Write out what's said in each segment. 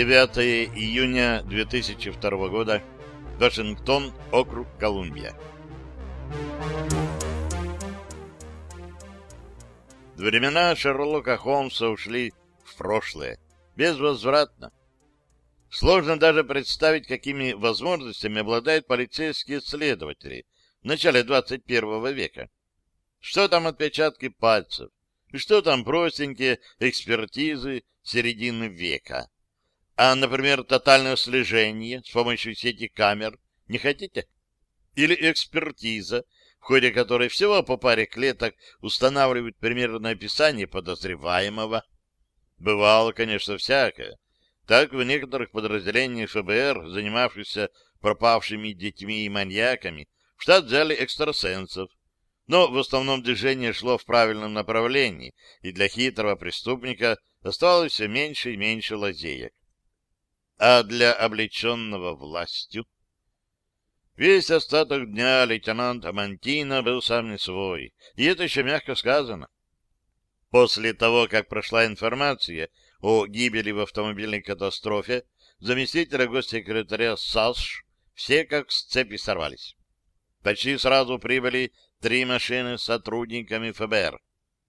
9 июня 2002 года. Вашингтон, округ Колумбия. Времена Шерлока Холмса ушли в прошлое, безвозвратно. Сложно даже представить, какими возможностями обладают полицейские следователи в начале 21 века. Что там отпечатки пальцев? Что там простенькие экспертизы середины века? А, например, тотальное слежение с помощью сети камер не хотите? Или экспертиза, в ходе которой всего по паре клеток устанавливают примерное описание подозреваемого? Бывало, конечно, всякое. Так в некоторых подразделениях ФБР, занимавшихся пропавшими детьми и маньяками, в штат взяли экстрасенсов. Но в основном движение шло в правильном направлении, и для хитрого преступника оставалось все меньше и меньше лазеек. А для облеченного властью? Весь остаток дня лейтенант Амантино был сам не свой, и это еще мягко сказано. После того, как прошла информация о гибели в автомобильной катастрофе заместителя госсекретаря САСШ, все как с цепи сорвались. Почти сразу прибыли три машины с сотрудниками ФБР.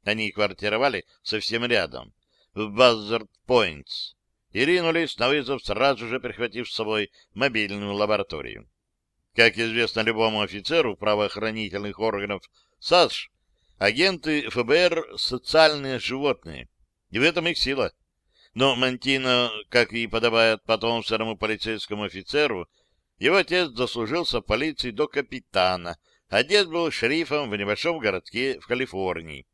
Они квартировали совсем рядом, в Баззард-Пойнтс, и ринулись на вызов, сразу же прихватив с собой мобильную лабораторию. Как известно любому офицеру правоохранительных органов САСШ, агенты ФБР — социальные животные, и в этом их сила. Но Мантино, как и подобает потомственному полицейскому офицеру, его отец заслужился в полиции до капитана, а дед был шерифом в небольшом городке в Калифорнии.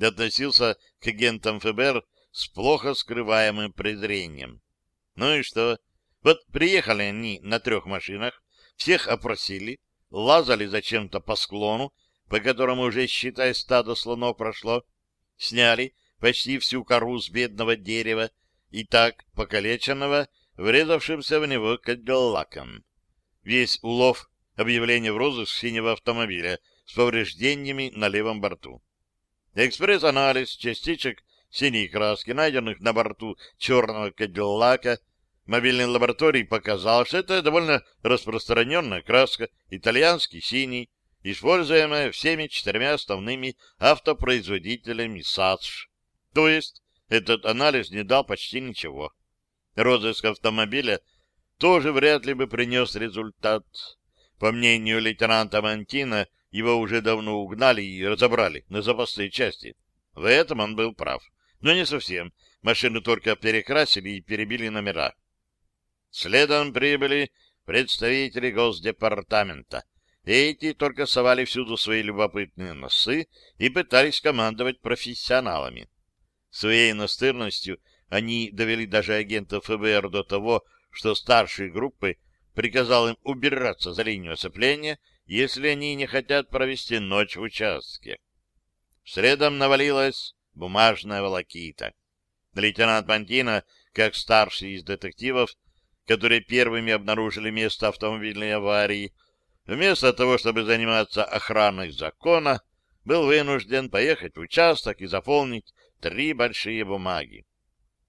Относился к агентам ФБР с плохо скрываемым презрением. Ну и что? Вот приехали они на трех машинах, всех опросили, лазали зачем-то по склону, по которому уже, считай, стадо слонов прошло, сняли почти всю кору с бедного дерева и так покалеченного, врезавшимся в него кадиллаком. Весь улов — объявление в розыск синего автомобиля с повреждениями на левом борту. Экспресс-анализ частичек синей краски, найденных на борту черного кадиллака, мобильной лаборатории показал, что это довольно распространенная краска, итальянский синий, используемая всеми четырьмя основными автопроизводителями САЦШ. То есть этот анализ не дал почти ничего. Розыск автомобиля тоже вряд ли бы принес результат. По мнению лейтенанта Мантина, его уже давно угнали и разобрали на запасные части. В этом он был прав. Но не совсем. Машину только перекрасили и перебили номера. Следом прибыли представители Госдепартамента. Эти только совали всюду свои любопытные носы и пытались командовать профессионалами. Своей настырностью они довели даже агентов ФБР до того, что старшие группы приказал им убираться за линию оцепления, если они не хотят провести ночь в участке. Средом навалилась бумажная волокита. Лейтенант Пантина, как старший из детективов, которые первыми обнаружили место автомобильной аварии, вместо того, чтобы заниматься охраной закона, был вынужден поехать в участок и заполнить три большие бумаги.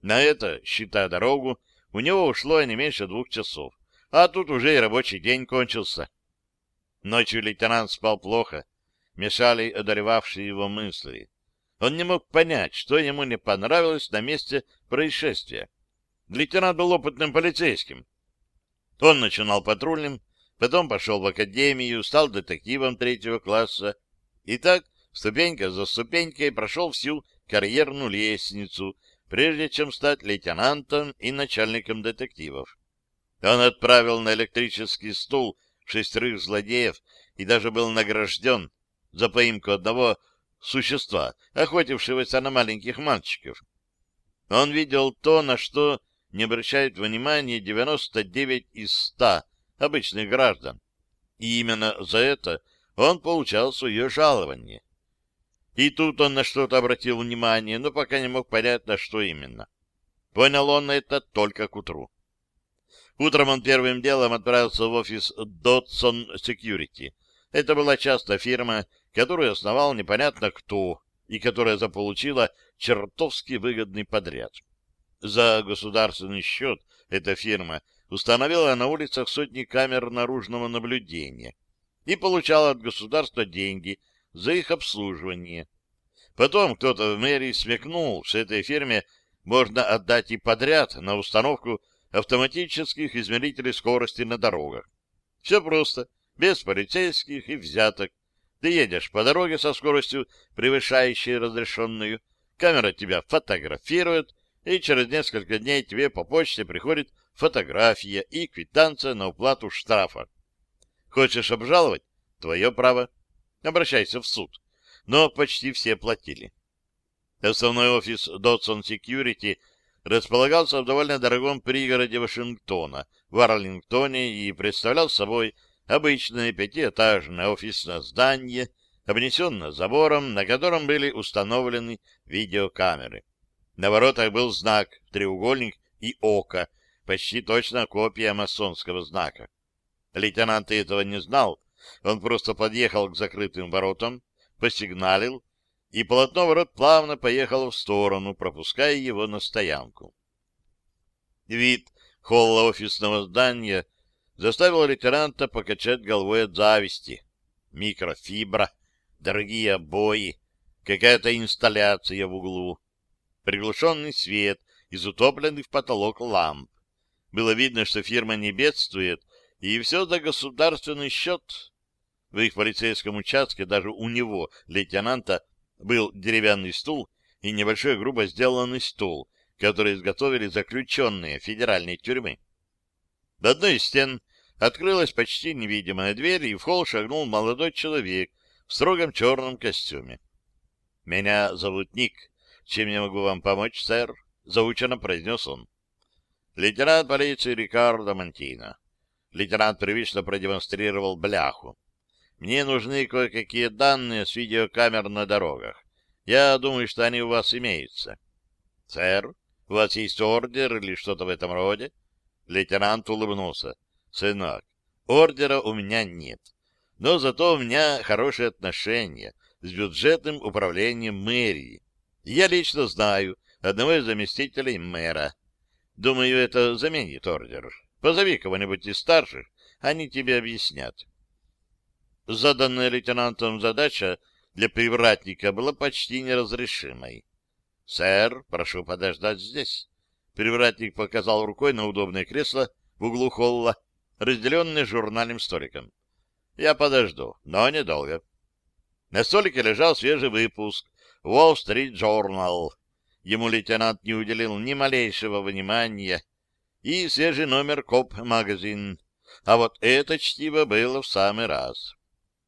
На это, считая дорогу, у него ушло не меньше двух часов, а тут уже и рабочий день кончился. Ночью лейтенант спал плохо, мешали одолевавшие его мысли. Он не мог понять, что ему не понравилось на месте происшествия. Лейтенант был опытным полицейским. Он начинал патрульным, потом пошел в академию, стал детективом третьего класса, и так, ступенька за ступенькой, прошел всю карьерную лестницу, прежде чем стать лейтенантом и начальником детективов. Он отправил на электрический стул шестерых злодеев и даже был награжден за поимку одного существа, охотившегося на маленьких мальчиков. Он видел то, на что не обращают внимания 99 из 100 обычных граждан. И именно за это он получал свое жалование. И тут он на что-то обратил внимание, но пока не мог понять, на что именно. Понял он это только к утру. Утром он первым делом отправился в офис Dodson Security. Это была частная фирма, которую основал непонятно кто, и которая заполучила чертовски выгодный подряд. За государственный счет эта фирма установила на улицах сотни камер наружного наблюдения и получала от государства деньги за их обслуживание. Потом кто-то в мэрии смекнул, что этой фирме можно отдать и подряд на установку автоматических измерителей скорости на дорогах. Все просто, без полицейских и взяток. Ты едешь по дороге со скоростью, превышающей разрешенную, камера тебя фотографирует, и через несколько дней тебе по почте приходит фотография и квитанция на уплату штрафа. Хочешь обжаловать? Твое право. Обращайся в суд. Но почти все платили. Основной офис Dodson Security располагался в довольно дорогом пригороде Вашингтона, в Арлингтоне, и представлял собой обычное пятиэтажное офисное здание, обнесенное забором, на котором были установлены видеокамеры. На воротах был знак «Треугольник» и «Око», почти точно копия масонского знака. Лейтенант этого не знал, он просто подъехал к закрытым воротам, посигналил, и полотно ворот плавно поехало в сторону, пропуская его на стоянку. Вид холла офисного здания заставил лейтенанта покачать головой от зависти. Микрофибра, дорогие обои, какая-то инсталляция в углу, приглушенный свет из утопленных в потолок ламп. Было видно, что фирма не бедствует, и все за государственный счет. В их полицейском участке даже у него, лейтенанта, был деревянный стул и небольшой грубо сделанный стул, который изготовили заключенные федеральной тюрьмы. В одной из стен открылась почти невидимая дверь, и в холл шагнул молодой человек в строгом черном костюме. — Меня зовут Ник. Чем я могу вам помочь, сэр? — заученно произнес он. — Лейтенант полиции Рикардо Монтино. Лейтенант привычно продемонстрировал бляху. Мне нужны кое-какие данные с видеокамер на дорогах. Я думаю, что они у вас имеются. — Сэр, у вас есть ордер или что-то в этом роде? Лейтенант улыбнулся. — Сынок, ордера у меня нет. Но зато у меня хорошие отношения с бюджетным управлением мэрии. Я лично знаю одного из заместителей мэра. Думаю, это заменит ордер. Позови кого-нибудь из старших, они тебе объяснят. Заданная лейтенантом задача для привратника была почти неразрешимой. — Сэр, прошу подождать здесь. Привратник показал рукой на удобное кресло в углу холла, разделенное журнальным столиком. — Я подожду, но недолго. На столике лежал свежий выпуск Wall Street Journal. Ему лейтенант не уделил ни малейшего внимания. И свежий номер Коп-магазин. А вот это чтиво было в самый раз.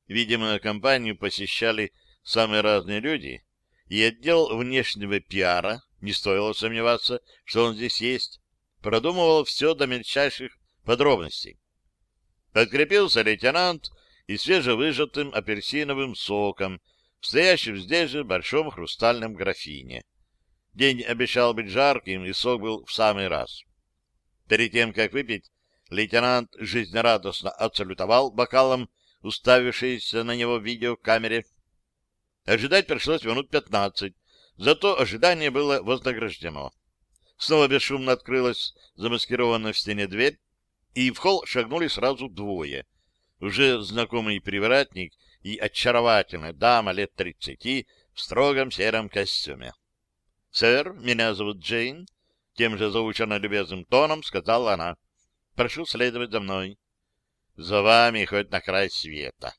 Видимо, компанию посещали самые разные люди, и отдел внешнего пиара, не стоило сомневаться, что он здесь есть, продумывал все до мельчайших подробностей. Подкрепился лейтенант и свежевыжатым апельсиновым соком, стоящим здесь же в большом хрустальном графине. День обещал быть жарким, и сок был в самый раз. Перед тем, как выпить, лейтенант жизнерадостно отсалютовал бокалом уставившись на него в видеокамере. Ожидать пришлось минут пятнадцать, зато ожидание было вознаграждено. Снова бесшумно открылась замаскированная в стене дверь, и в холл шагнули сразу двое. Уже знакомый привратник и очаровательная дама лет тридцати в строгом сером костюме. — Сэр, меня зовут Джейн, — тем же заученно любезным тоном сказала она. — Прошу следовать за мной. За вами хоть на край света.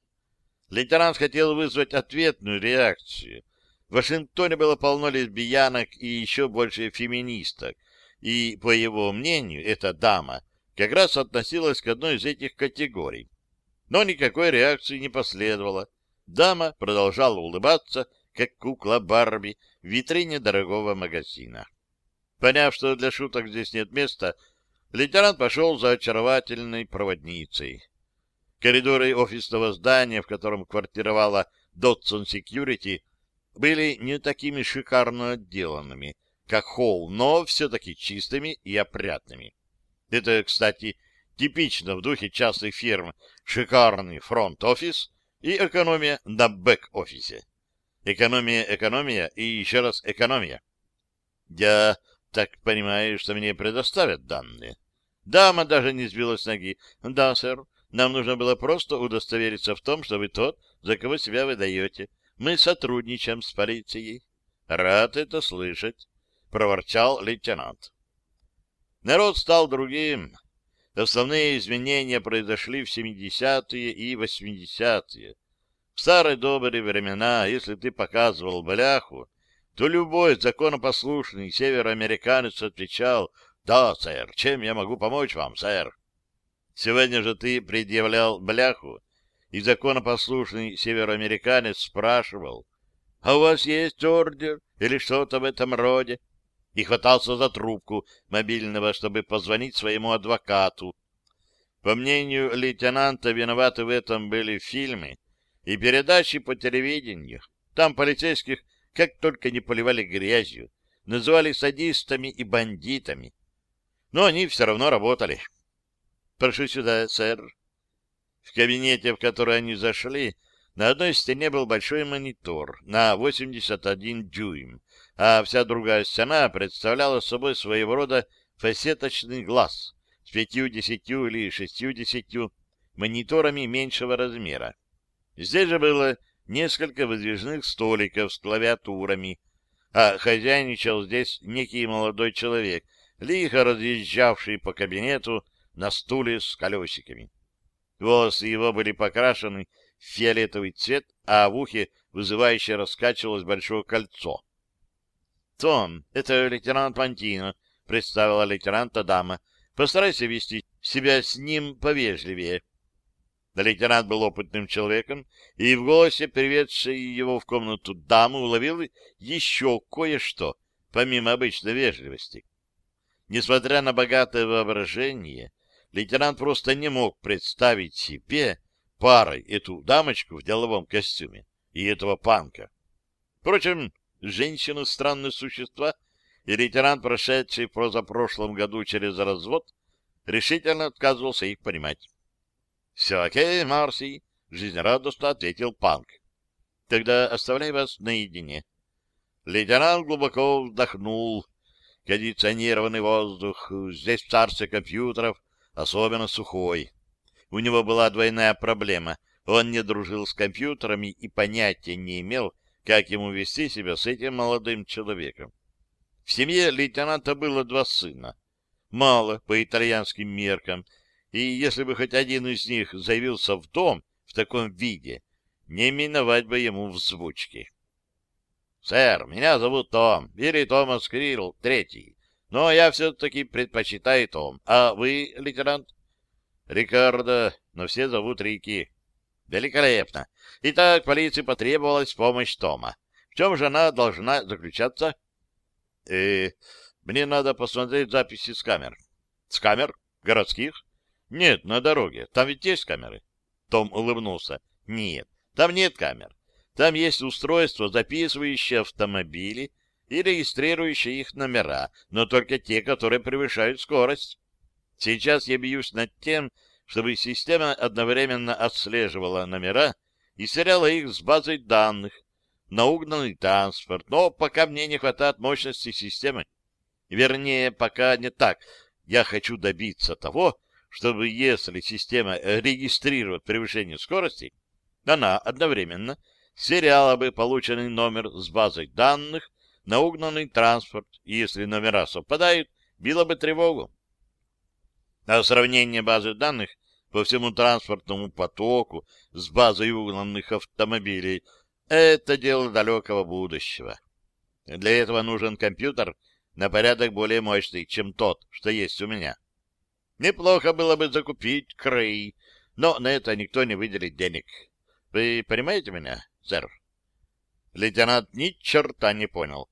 Лейтенант хотел вызвать ответную реакцию. В Вашингтоне было полно лесбиянок и еще больше феминисток, и, по его мнению, эта дама как раз относилась к одной из этих категорий. Но никакой реакции не последовало. Дама продолжала улыбаться, как кукла Барби в витрине дорогого магазина. Поняв, что для шуток здесь нет места, лейтенант пошел за очаровательной проводницей. Коридоры офисного здания, в котором квартировала Dodson Security, были не такими шикарно отделанными, как холл, но все-таки чистыми и опрятными. Это, кстати, типично в духе частных фирм. Шикарный фронт-офис и экономия на бэк-офисе. Экономия, экономия и еще раз экономия. Я так понимаю, что мне предоставят данные. Дама даже не сбилась с ноги. Да, сэр, нам нужно было просто удостовериться в том, что вы тот, за кого себя выдаете. Мы сотрудничаем с полицией. Рад это слышать, проворчал лейтенант. Народ стал другим. Основные изменения произошли в 70-е и 80-е. В старые добрые времена, если ты показывал бляху, то любой законопослушный североамериканец отвечал «Да, сэр, чем я могу помочь вам, сэр?» Сегодня же ты предъявлял бляху, и законопослушный североамериканец спрашивал «А у вас есть ордер или что-то в этом роде?» И хватался за трубку мобильного, чтобы позвонить своему адвокату. По мнению лейтенанта, виноваты в этом были фильмы и передачи по телевидению. Там полицейских как только не поливали грязью, называли садистами и бандитами. Но они все равно работали. «Прошу сюда, сэр». В кабинете, в который они зашли, на одной стене был большой монитор на 81 дюйм, а вся другая стена представляла собой своего рода фасеточный глаз с пятью-десятью или шестью-десятью мониторами меньшего размера. Здесь же было несколько выдвижных столиков с клавиатурами, а хозяйничал здесь некий молодой человек, лихо разъезжавший по кабинету на стуле с колесиками. Волосы его были покрашены в фиолетовый цвет, а в ухе вызывающе раскачивалось большое кольцо. — Том, это лейтенант Вантино, — представила лейтенанта дама. — Постарайся вести себя с ним повежливее. Лейтенант был опытным человеком, и в голосе, приведшей его в комнату дамы, уловил еще кое-что, помимо обычной вежливости. Несмотря на богатое воображение, лейтенант просто не мог представить себе парой эту дамочку в деловом костюме и этого панка. Впрочем, женщины — странные существа, и лейтенант, прошедший в позапрошлом году через развод, решительно отказывался их понимать. — Все окей, Марси, — жизнерадостно ответил Панк. — Тогда оставляй вас наедине. Лейтенант глубоко вздохнул. Кондиционированный воздух, здесь царстве компьютеров, особенно сухой. У него была двойная проблема. Он не дружил с компьютерами и понятия не имел, как ему вести себя с этим молодым человеком. В семье лейтенанта было два сына. Мало по итальянским меркам — и если бы хоть один из них заявился в дом в таком виде, не миновать бы ему взбучки. — Сэр, меня зовут Том, или Томас Крилл, третий, но я все-таки предпочитаю Том. А вы, лейтенант? — Рикардо, но все зовут Рики. — Великолепно. Итак, полиции потребовалась помощь Тома. В чем же она должна заключаться? Э, — Мне надо посмотреть записи с камер. — С камер? Городских? Нет, на дороге. Там ведь есть камеры. Том улыбнулся. Нет, там нет камер. Там есть устройство, записывающее автомобили и регистрирующее их номера, но только те, которые превышают скорость. Сейчас я бьюсь над тем, чтобы система одновременно отслеживала номера и сверяла их с базой данных на угнанный транспорт, но пока мне не хватает мощности системы. Вернее, пока не так. Я хочу добиться того, чтобы если система регистрирует превышение скорости, она одновременно сверяла бы полученный номер с базой данных на угнанный транспорт, и если номера совпадают, била бы тревогу. А сравнение базы данных по всему транспортному потоку с базой угнанных автомобилей — это дело далекого будущего. Для этого нужен компьютер на порядок более мощный, чем тот, что есть у меня. Неплохо было бы закупить крей, но на это никто не выделит денег. Вы понимаете меня, сэр? Лейтенант ни черта не понял,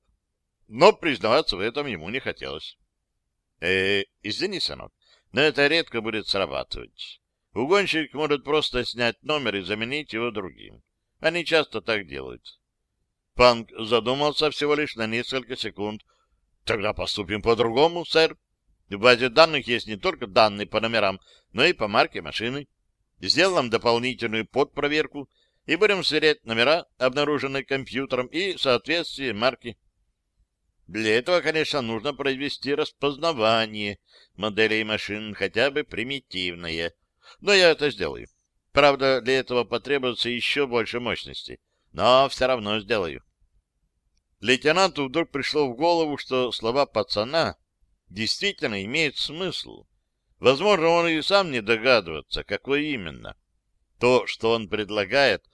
но признаваться в этом ему не хотелось. Э, извини, сынок, но это редко будет срабатывать. Угонщик может просто снять номер и заменить его другим. Они часто так делают. Панк задумался всего лишь на несколько секунд. Тогда поступим по-другому, сэр. В базе данных есть не только данные по номерам, но и по марке машины. Сделаем дополнительную подпроверку и будем сверять номера, обнаруженные компьютером, и соответствие марки. Для этого, конечно, нужно произвести распознавание моделей машин, хотя бы примитивное. Но я это сделаю. Правда, для этого потребуется еще больше мощности. Но все равно сделаю. Лейтенанту вдруг пришло в голову, что слова пацана действительно имеют смысл. Возможно, он и сам не догадывается, какой именно. То, что он предлагает,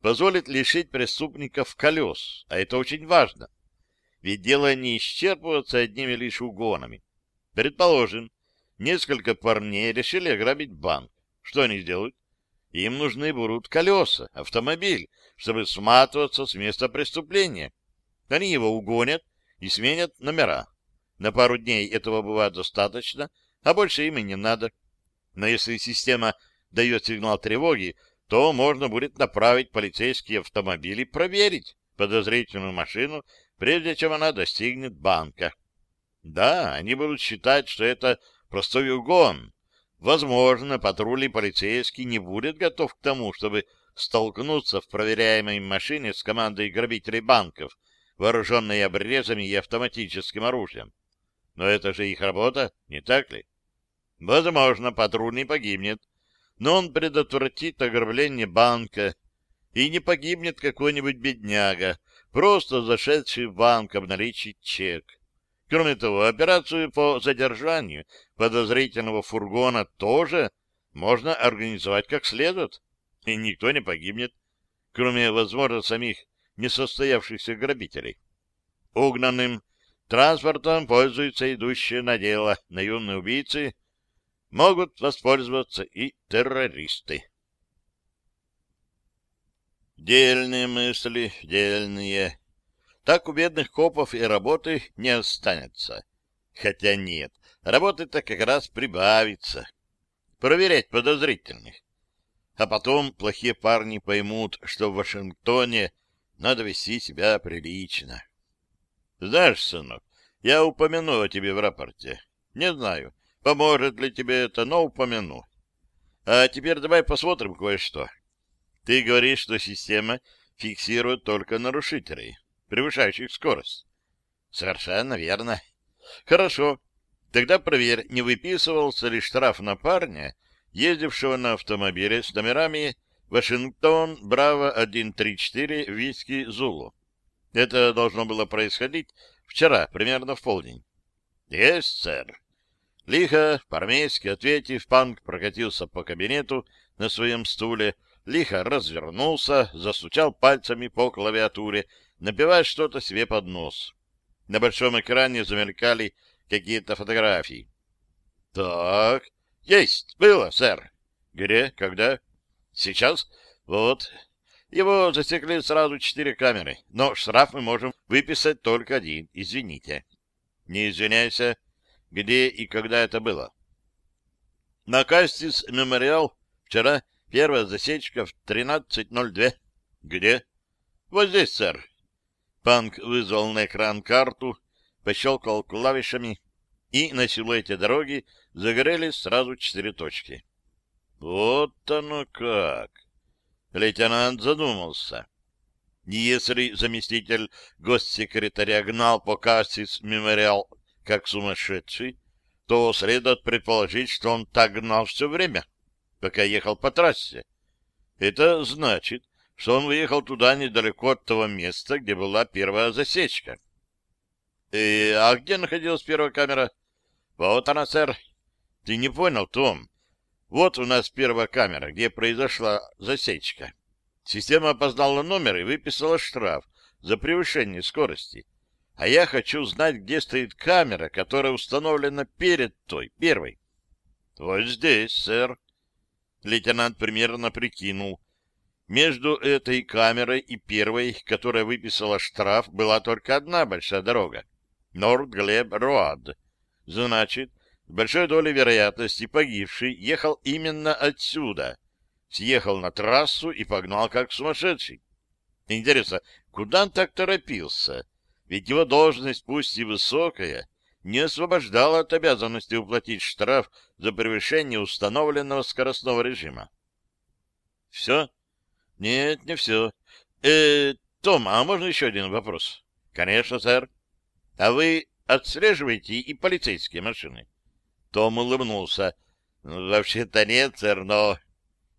позволит лишить преступников колес, а это очень важно. Ведь дело не исчерпывается одними лишь угонами. Предположим, несколько парней решили ограбить банк. Что они сделают? Им нужны будут колеса, автомобиль, чтобы сматываться с места преступления. Они его угонят и сменят номера. На пару дней этого бывает достаточно, а больше им и не надо. Но если система дает сигнал тревоги, то можно будет направить полицейские автомобили проверить подозрительную машину, прежде чем она достигнет банка. Да, они будут считать, что это простой угон. Возможно, патруль и полицейский не будет готов к тому, чтобы столкнуться в проверяемой машине с командой грабителей банков, вооруженной обрезами и автоматическим оружием. Но это же их работа, не так ли? Возможно, патруль не погибнет, но он предотвратит ограбление банка, и не погибнет какой-нибудь бедняга, просто зашедший в банк обналичить чек. Кроме того, операцию по задержанию подозрительного фургона тоже можно организовать как следует, и никто не погибнет, кроме, возможно, самих несостоявшихся грабителей. Угнанным транспортом пользуются идущие на дело наемные убийцы, могут воспользоваться и террористы. Дельные мысли, дельные. Так у бедных копов и работы не останется. Хотя нет, работы-то как раз прибавится. Проверять подозрительных. А потом плохие парни поймут, что в Вашингтоне надо вести себя прилично. Знаешь, сынок, я упомяну о тебе в рапорте. Не знаю, Поможет ли тебе это, но упомяну. А теперь давай посмотрим кое-что. Ты говоришь, что система фиксирует только нарушителей, превышающих скорость. Совершенно верно. Хорошо. Тогда проверь, не выписывался ли штраф на парня, ездившего на автомобиле с номерами Вашингтон, Браво 134, Виски, Зулу. Это должно было происходить вчера, примерно в полдень. Есть, сэр. Лихо, по-армейски ответив, панк прокатился по кабинету на своем стуле, лихо развернулся, застучал пальцами по клавиатуре, напевая что-то себе под нос. На большом экране замелькали какие-то фотографии. — Так, есть, было, сэр. — Где, когда? — Сейчас. Вот. Его засекли сразу четыре камеры, но штраф мы можем выписать только один, извините. — Не извиняйся, — где и когда это было. На Кастис Мемориал вчера первая засечка в 13.02. Где? Вот здесь, сэр. Панк вызвал на экран карту, пощелкал клавишами, и на силуэте дороги загорелись сразу четыре точки. Вот оно как! Лейтенант задумался. Если заместитель госсекретаря гнал по Кассис Мемориал как сумасшедший, то следует предположить, что он так гнал все время, пока ехал по трассе. Это значит, что он выехал туда недалеко от того места, где была первая засечка. И, а где находилась первая камера? Вот она, сэр. Ты не понял, Том? Вот у нас первая камера, где произошла засечка. Система опознала номер и выписала штраф за превышение скорости а я хочу знать, где стоит камера, которая установлена перед той, первой. — Вот здесь, сэр. Лейтенант примерно прикинул. Между этой камерой и первой, которая выписала штраф, была только одна большая дорога — Норд-Глеб-Роад. Значит, с большой долей вероятности погибший ехал именно отсюда, съехал на трассу и погнал как сумасшедший. Интересно, куда он так торопился? ведь его должность, пусть и высокая, не освобождала от обязанности уплатить штраф за превышение установленного скоростного режима. Все? Нет, не все. Э, Том, а можно еще один вопрос? Конечно, сэр. А вы отслеживаете и полицейские машины? Том улыбнулся. Ну, вообще-то нет, сэр, но...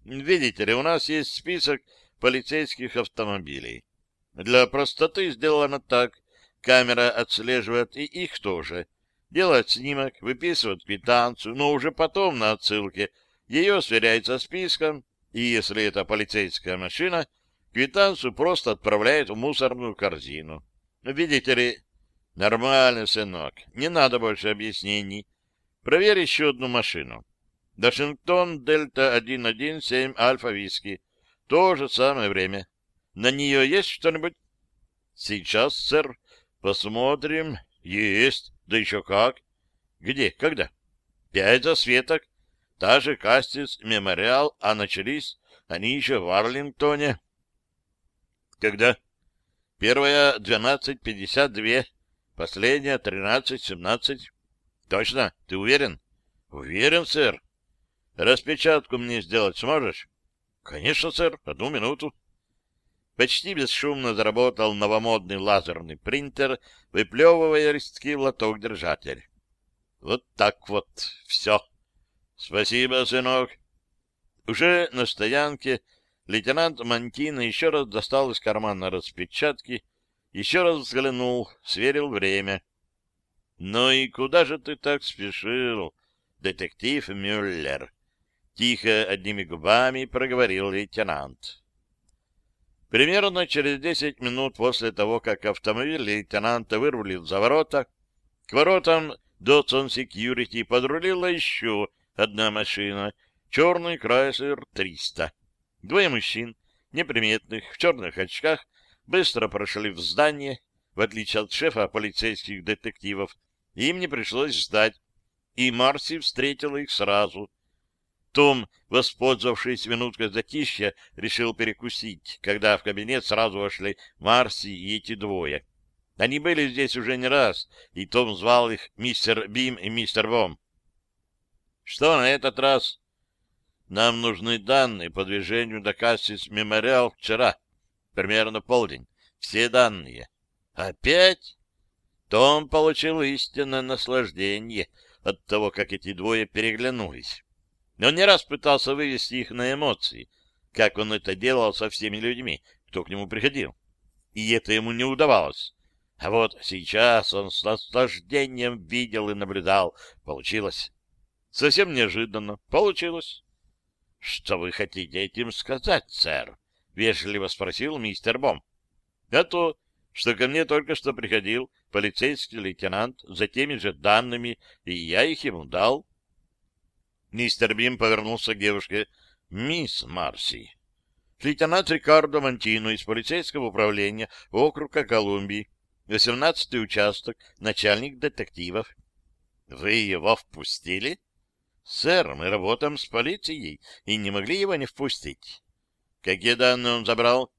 Видите ли, у нас есть список полицейских автомобилей. Для простоты сделано так. Камера отслеживает и их тоже. Делает снимок, выписывает квитанцию, но уже потом на отсылке ее сверяет со списком, и если это полицейская машина, квитанцию просто отправляет в мусорную корзину. Видите ли, нормально, сынок, не надо больше объяснений. Проверь еще одну машину. Вашингтон Дельта 117 Альфа Виски. То же самое время. На нее есть что-нибудь? Сейчас, сэр. Посмотрим. Есть. Да еще как. Где? Когда? Пять засветок. Та же Кастис Мемориал, а начались они еще в Арлингтоне. Когда? Первая — двенадцать пятьдесят две, последняя — тринадцать семнадцать. Точно? Ты уверен? Уверен, сэр. Распечатку мне сделать сможешь? Конечно, сэр. Одну минуту. Почти бесшумно заработал новомодный лазерный принтер, выплевывая листки в лоток-держатель. Вот так вот все. Спасибо, сынок. Уже на стоянке лейтенант Мантина еще раз достал из кармана распечатки, еще раз взглянул, сверил время. — Ну и куда же ты так спешил, детектив Мюллер? — тихо одними губами проговорил лейтенант. Примерно через десять минут после того, как автомобиль лейтенанта вырвали за ворота, к воротам Дотсон Секьюрити подрулила еще одна машина, черный Крайслер 300. Двое мужчин, неприметных, в черных очках, быстро прошли в здание, в отличие от шефа полицейских детективов. Им не пришлось ждать, и Марси встретила их сразу — том, воспользовавшись минуткой затишья, решил перекусить, когда в кабинет сразу вошли Марси и эти двое. Они были здесь уже не раз, и Том звал их мистер Бим и мистер Бом. Что на этот раз? Нам нужны данные по движению до Кассис Мемориал вчера, примерно полдень. Все данные. Опять? Том получил истинное наслаждение от того, как эти двое переглянулись. Он не раз пытался вывести их на эмоции, как он это делал со всеми людьми, кто к нему приходил. И это ему не удавалось. А вот сейчас он с наслаждением видел и наблюдал. Получилось. Совсем неожиданно. Получилось. — Что вы хотите этим сказать, сэр? — вежливо спросил мистер Бом. — А то, что ко мне только что приходил полицейский лейтенант за теми же данными, и я их ему дал. Мистер Бим повернулся к девушке. «Мисс Марси». Лейтенант Рикардо Мантино из полицейского управления округа Колумбии, 18-й участок, начальник детективов. «Вы его впустили?» «Сэр, мы работаем с полицией и не могли его не впустить». «Какие данные он забрал?»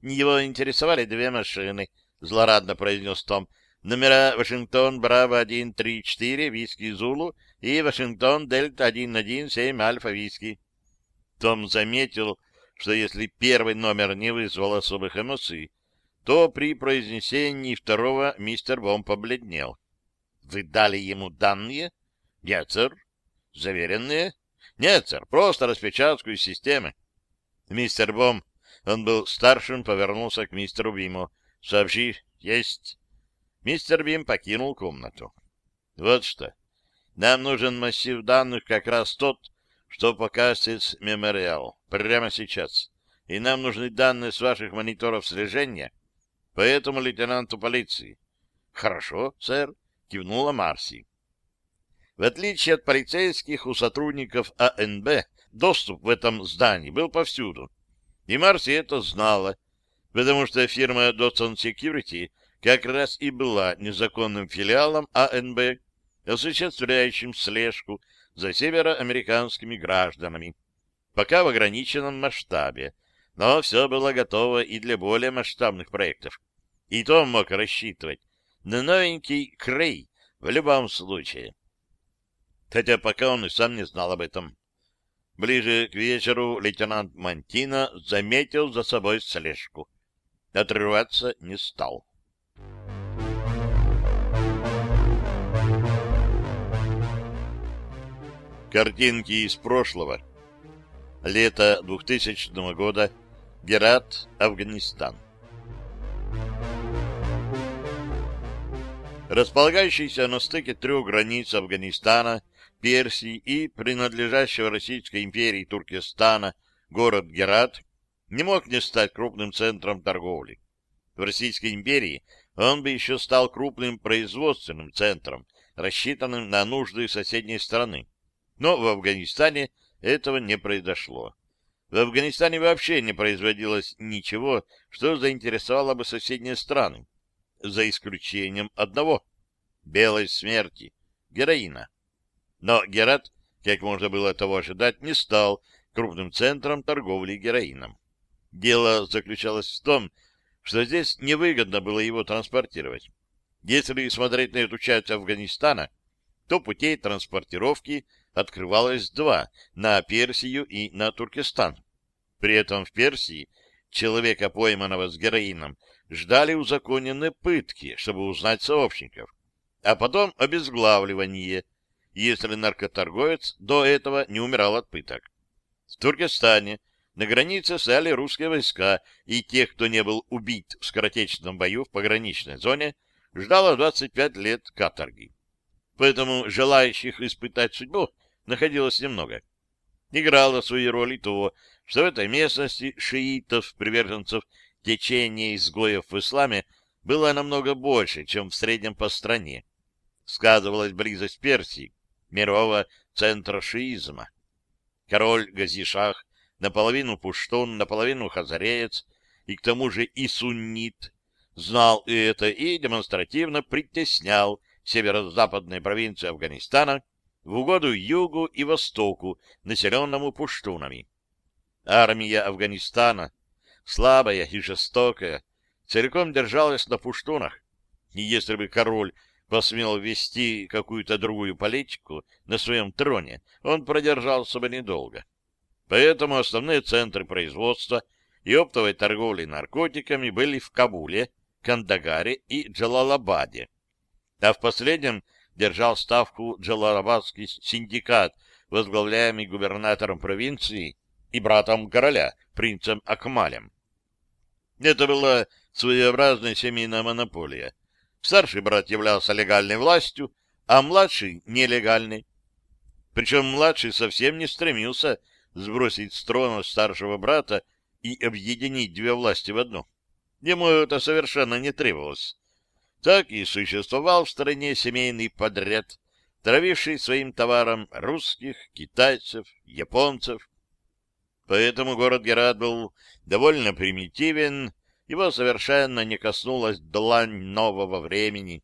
«Его интересовали две машины», — злорадно произнес Том. «Номера Вашингтон Браво 134, Виски Зулу и Вашингтон Дельта 117 Альфа Виски. Том заметил, что если первый номер не вызвал особых эмоций, то при произнесении второго мистер Бом побледнел. — Вы дали ему данные? — Нет, сэр. — Заверенные? — Нет, сэр, просто распечатку из системы. Мистер Бом, он был старшим, повернулся к мистеру Биму. — Сообщи, есть. Мистер Бим покинул комнату. — Вот что. Нам нужен массив данных как раз тот, что показывает мемориал прямо сейчас. И нам нужны данные с ваших мониторов слежения, поэтому лейтенанту полиции. Хорошо, сэр, кивнула Марси. В отличие от полицейских, у сотрудников АНБ доступ в этом здании был повсюду. И Марси это знала, потому что фирма Dotson Security как раз и была незаконным филиалом АНБ осуществляющим слежку за североамериканскими гражданами, пока в ограниченном масштабе, но все было готово и для более масштабных проектов. И Том мог рассчитывать на новенький Крей в любом случае. Хотя пока он и сам не знал об этом. Ближе к вечеру лейтенант Мантина заметил за собой слежку. Отрываться не стал. Картинки из прошлого. Лето 2000 года. Герат, Афганистан. Располагающийся на стыке трех границ Афганистана, Персии и принадлежащего Российской империи Туркестана город Герат не мог не стать крупным центром торговли. В Российской империи он бы еще стал крупным производственным центром, рассчитанным на нужды соседней страны. Но в Афганистане этого не произошло. В Афганистане вообще не производилось ничего, что заинтересовало бы соседние страны, за исключением одного — белой смерти, героина. Но Герат, как можно было того ожидать, не стал крупным центром торговли героином. Дело заключалось в том, что здесь невыгодно было его транспортировать. Если смотреть на эту часть Афганистана, то путей транспортировки открывалось два — на Персию и на Туркестан. При этом в Персии человека, пойманного с героином, ждали узаконенные пытки, чтобы узнать сообщников, а потом обезглавливание, если наркоторговец до этого не умирал от пыток. В Туркестане на границе стояли русские войска, и тех, кто не был убит в скоротечном бою в пограничной зоне, ждало 25 лет каторги поэтому желающих испытать судьбу находилось немного. Играло свою роль и то, что в этой местности шиитов, приверженцев течения изгоев в исламе, было намного больше, чем в среднем по стране. Сказывалась близость Персии, мирового центра шиизма. Король Газишах, наполовину пуштун, наполовину хазареец, и к тому же и суннит, знал это и демонстративно притеснял северо-западной провинции Афганистана в угоду югу и востоку, населенному пуштунами. Армия Афганистана, слабая и жестокая, целиком держалась на пуштунах, и если бы король посмел вести какую-то другую политику на своем троне, он продержался бы недолго. Поэтому основные центры производства и оптовой торговли наркотиками были в Кабуле, Кандагаре и Джалалабаде а в последнем держал ставку Джалалабадский синдикат, возглавляемый губернатором провинции и братом короля, принцем Акмалем. Это была своеобразная семейная монополия. Старший брат являлся легальной властью, а младший — нелегальной. Причем младший совсем не стремился сбросить с трона старшего брата и объединить две власти в одну. Ему это совершенно не требовалось так и существовал в стране семейный подряд, травивший своим товаром русских, китайцев, японцев. Поэтому город Герат был довольно примитивен, его совершенно не коснулась длань нового времени,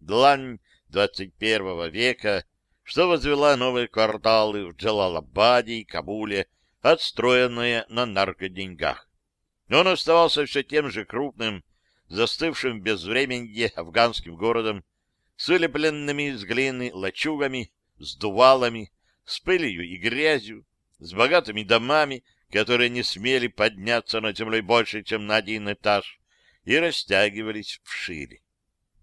длань 21 века, что возвела новые кварталы в Джалалабаде и Кабуле, отстроенные на наркоденьгах. Он оставался все тем же крупным застывшим в безвременье афганским городом, с вылепленными из глины лачугами, с дувалами, с пылью и грязью, с богатыми домами, которые не смели подняться над землей больше, чем на один этаж, и растягивались вшире.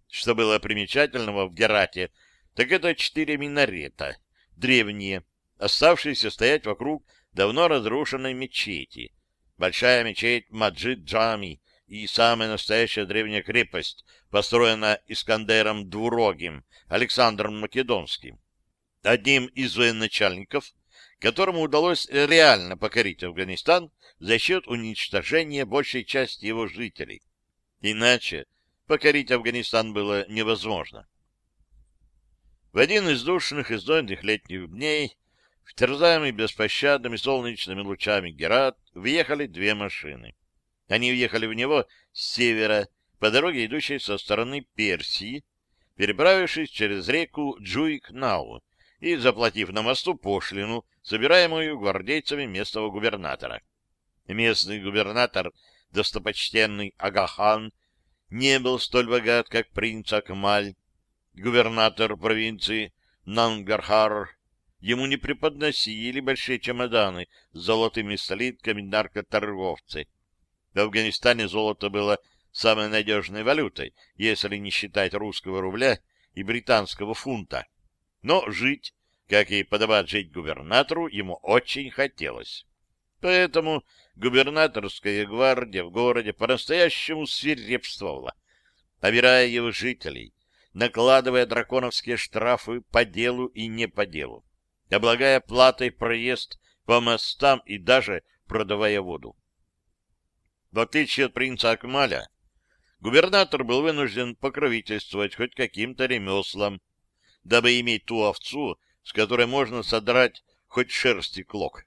Что было примечательного в Герате, так это четыре минарета, древние, оставшиеся стоять вокруг давно разрушенной мечети. Большая мечеть Маджид-Джами, и самая настоящая древняя крепость, построена Искандером Двурогим, Александром Македонским, одним из военачальников, которому удалось реально покорить Афганистан за счет уничтожения большей части его жителей. Иначе покорить Афганистан было невозможно. В один из душных и знойных летних дней в терзаемый беспощадными солнечными лучами Герат въехали две машины. Они уехали в него с севера, по дороге, идущей со стороны Персии, переправившись через реку Джуик-Нау и заплатив на мосту пошлину, собираемую гвардейцами местного губернатора. Местный губернатор, достопочтенный Агахан, не был столь богат, как принц Акмаль, губернатор провинции Нангархар. Ему не преподносили большие чемоданы с золотыми слитками наркоторговцы. В Афганистане золото было самой надежной валютой, если не считать русского рубля и британского фунта. Но жить, Как и подобает жить губернатору, ему очень хотелось. Поэтому губернаторская гвардия в городе по-настоящему свирепствовала, обирая его жителей, накладывая драконовские штрафы по делу и не по делу, облагая платой проезд по мостам и даже продавая воду. В отличие от принца Акмаля, губернатор был вынужден покровительствовать хоть каким-то ремеслам, дабы иметь ту овцу, с которой можно содрать хоть шерсти клок.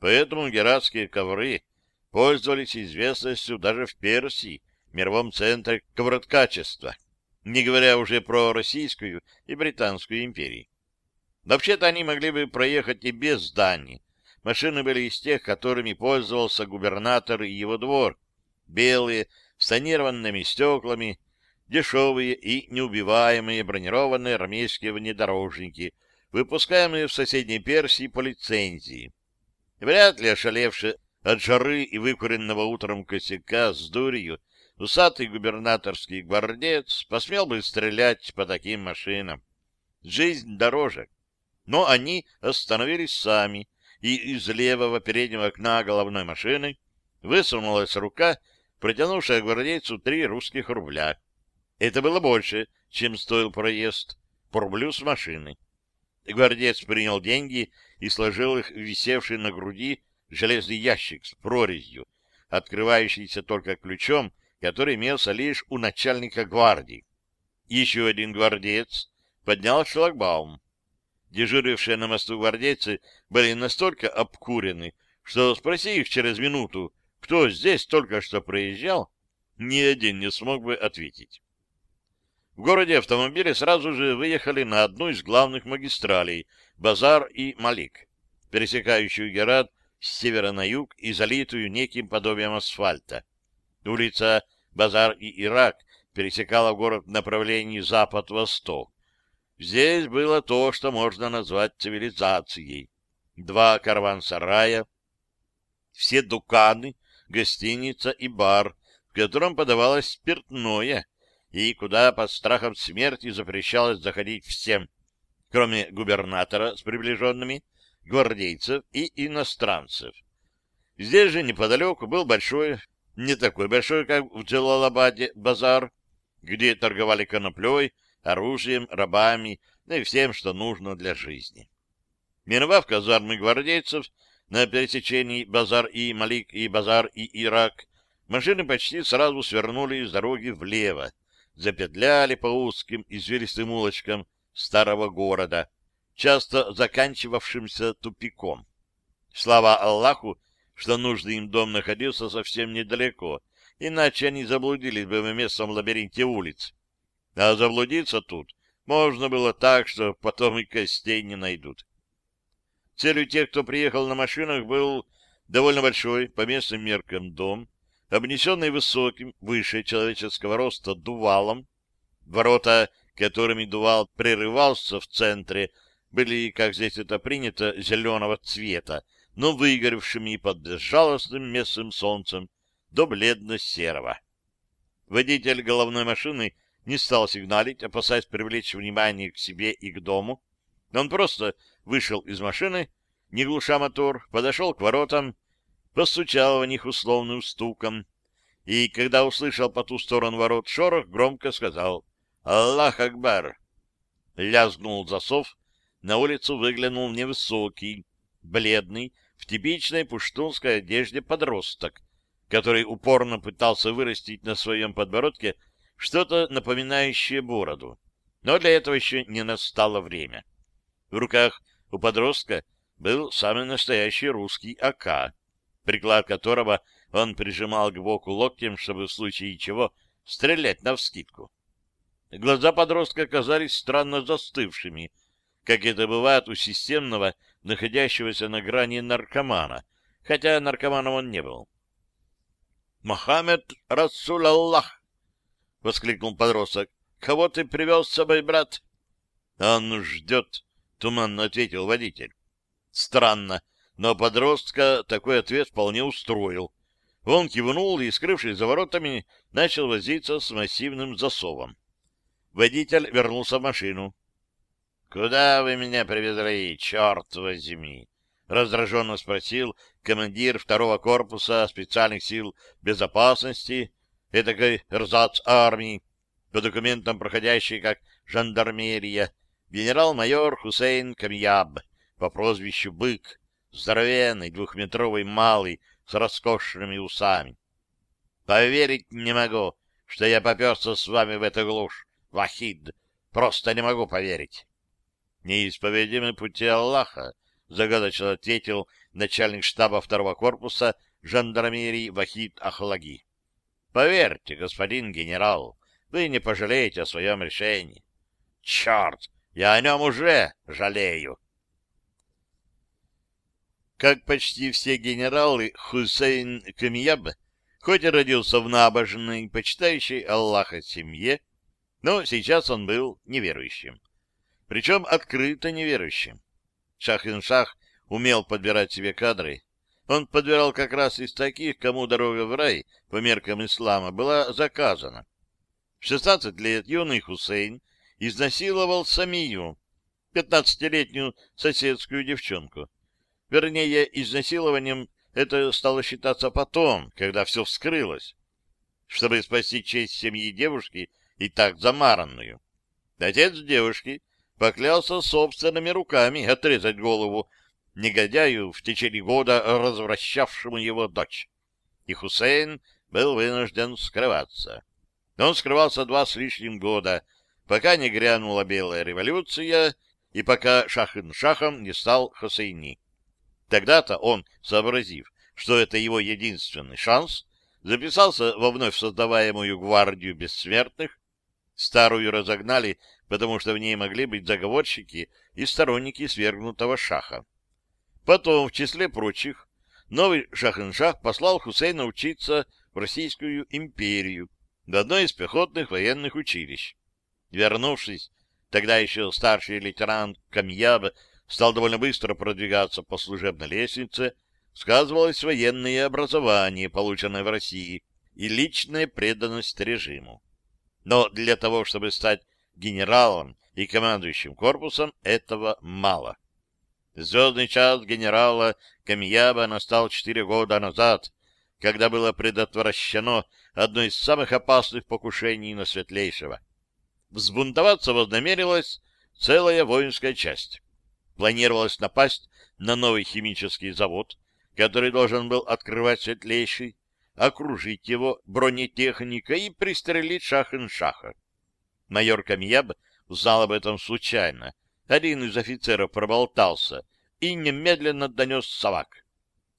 Поэтому гератские ковры пользовались известностью даже в Персии, мировом центре ковроткачества, не говоря уже про Российскую и Британскую империи. Вообще-то они могли бы проехать и без зданий. Машины были из тех, которыми пользовался губернатор и его двор. Белые, с тонированными стеклами, дешевые и неубиваемые бронированные армейские внедорожники, выпускаемые в соседней Персии по лицензии. Вряд ли ошалевший от жары и выкуренного утром косяка с дурью усатый губернаторский гвардец посмел бы стрелять по таким машинам. Жизнь дороже. Но они остановились сами, и из левого переднего окна головной машины высунулась рука, протянувшая гвардейцу три русских рубля. Это было больше, чем стоил проезд по рублю с машины. Гвардец принял деньги и сложил их в висевший на груди железный ящик с прорезью, открывающийся только ключом, который имелся лишь у начальника гвардии. Еще один гвардеец поднял шлагбаум. Дежурившие на мосту гвардейцы были настолько обкурены, что спроси их через минуту, кто здесь только что проезжал, ни один не смог бы ответить. В городе автомобили сразу же выехали на одну из главных магистралей — Базар и Малик, пересекающую Герат с севера на юг и залитую неким подобием асфальта. Улица Базар и Ирак пересекала город в направлении запад-восток. Здесь было то, что можно назвать цивилизацией. Два караван-сарая, все дуканы, гостиница и бар, в котором подавалось спиртное, и куда под страхом смерти запрещалось заходить всем, кроме губернатора с приближенными, гвардейцев и иностранцев. Здесь же неподалеку был большой, не такой большой, как в Джалалабаде, базар, где торговали коноплей, оружием, рабами, ну и всем, что нужно для жизни. Миновав казармы гвардейцев на пересечении Базар и Малик и Базар и Ирак, машины почти сразу свернули с дороги влево, запетляли по узким извилистым улочкам старого города, часто заканчивавшимся тупиком. Слава Аллаху, что нужный им дом находился совсем недалеко, иначе они заблудились бы в местном лабиринте улиц. А заблудиться тут можно было так, что потом и костей не найдут. Целью тех, кто приехал на машинах, был довольно большой, по местным меркам, дом, обнесенный высоким, выше человеческого роста, дувалом. Ворота, которыми дувал прерывался в центре, были, как здесь это принято, зеленого цвета, но выгоревшими под безжалостным местным солнцем до бледно-серого. Водитель головной машины не стал сигналить, опасаясь привлечь внимание к себе и к дому. Он просто вышел из машины, не глуша мотор, подошел к воротам, постучал в них условным стуком, и, когда услышал по ту сторону ворот шорох, громко сказал «Аллах Акбар!». Лязгнул засов, на улицу выглянул невысокий, бледный, в типичной пуштунской одежде подросток, который упорно пытался вырастить на своем подбородке что-то напоминающее бороду. Но для этого еще не настало время. В руках у подростка был самый настоящий русский АК, приклад которого он прижимал к боку локтем, чтобы в случае чего стрелять навскидку. Глаза подростка оказались странно застывшими, как это бывает у системного, находящегося на грани наркомана, хотя наркоманом он не был. «Мохаммед Расул Аллах!» — воскликнул подросток. «Кого ты привез с собой, брат?» «Он ждет», — туманно ответил водитель. Странно, но подростка такой ответ вполне устроил. Он кивнул и, скрывшись за воротами, начал возиться с массивным засовом. Водитель вернулся в машину. Куда вы меня привезли, черт возьми? — раздраженно спросил командир второго корпуса специальных сил безопасности, этакой рзац армии, по документам проходящий как жандармерия, генерал-майор Хусейн Камьяб по прозвищу Бык, здоровенный двухметровый малый с роскошными усами. Поверить не могу, что я поперся с вами в эту глушь, Вахид. Просто не могу поверить. Неисповедимы пути Аллаха, загадочно ответил начальник штаба второго корпуса жандармерии Вахид Ахлаги. Поверьте, господин генерал, вы не пожалеете о своем решении. Черт, я о нем уже жалею. Как почти все генералы, Хусейн Камияб Хоть и родился в набожной, почитающей Аллаха семье, но сейчас он был неверующим. Причем открыто неверующим. Шах-ин-Шах умел подбирать себе кадры. Он подбирал как раз из таких, кому дорога в рай по меркам ислама была заказана. В 16 лет юный Хусейн изнасиловал Самию, пятнадцатилетнюю соседскую девчонку. Вернее, изнасилованием это стало считаться потом, когда все вскрылось, чтобы спасти честь семьи девушки и так замаранную. Отец девушки поклялся собственными руками отрезать голову негодяю в течение года развращавшему его дочь. И Хусейн был вынужден скрываться. Он скрывался два с лишним года, пока не грянула белая революция и пока Шахин-Шахом не стал Хусейни. Тогда-то он, сообразив, что это его единственный шанс, записался во вновь создаваемую гвардию бессмертных. Старую разогнали, потому что в ней могли быть заговорщики и сторонники свергнутого шаха. Потом, в числе прочих, новый шах-ин-шах послал Хусейна учиться в Российскую империю в одно из пехотных военных училищ. Вернувшись, тогда еще старший лейтенант Камьяба стал довольно быстро продвигаться по служебной лестнице, сказывалось военное образование, полученное в России, и личная преданность режиму. Но для того, чтобы стать генералом и командующим корпусом, этого мало. Звездный час генерала Камьяба настал четыре года назад, когда было предотвращено одно из самых опасных покушений на Светлейшего. Взбунтоваться вознамерилась целая воинская часть планировалось напасть на новый химический завод, который должен был открывать светлейший, окружить его бронетехникой и пристрелить Шахен-Шаха. Майор Камьяб узнал об этом случайно. Один из офицеров проболтался и немедленно донес Савак.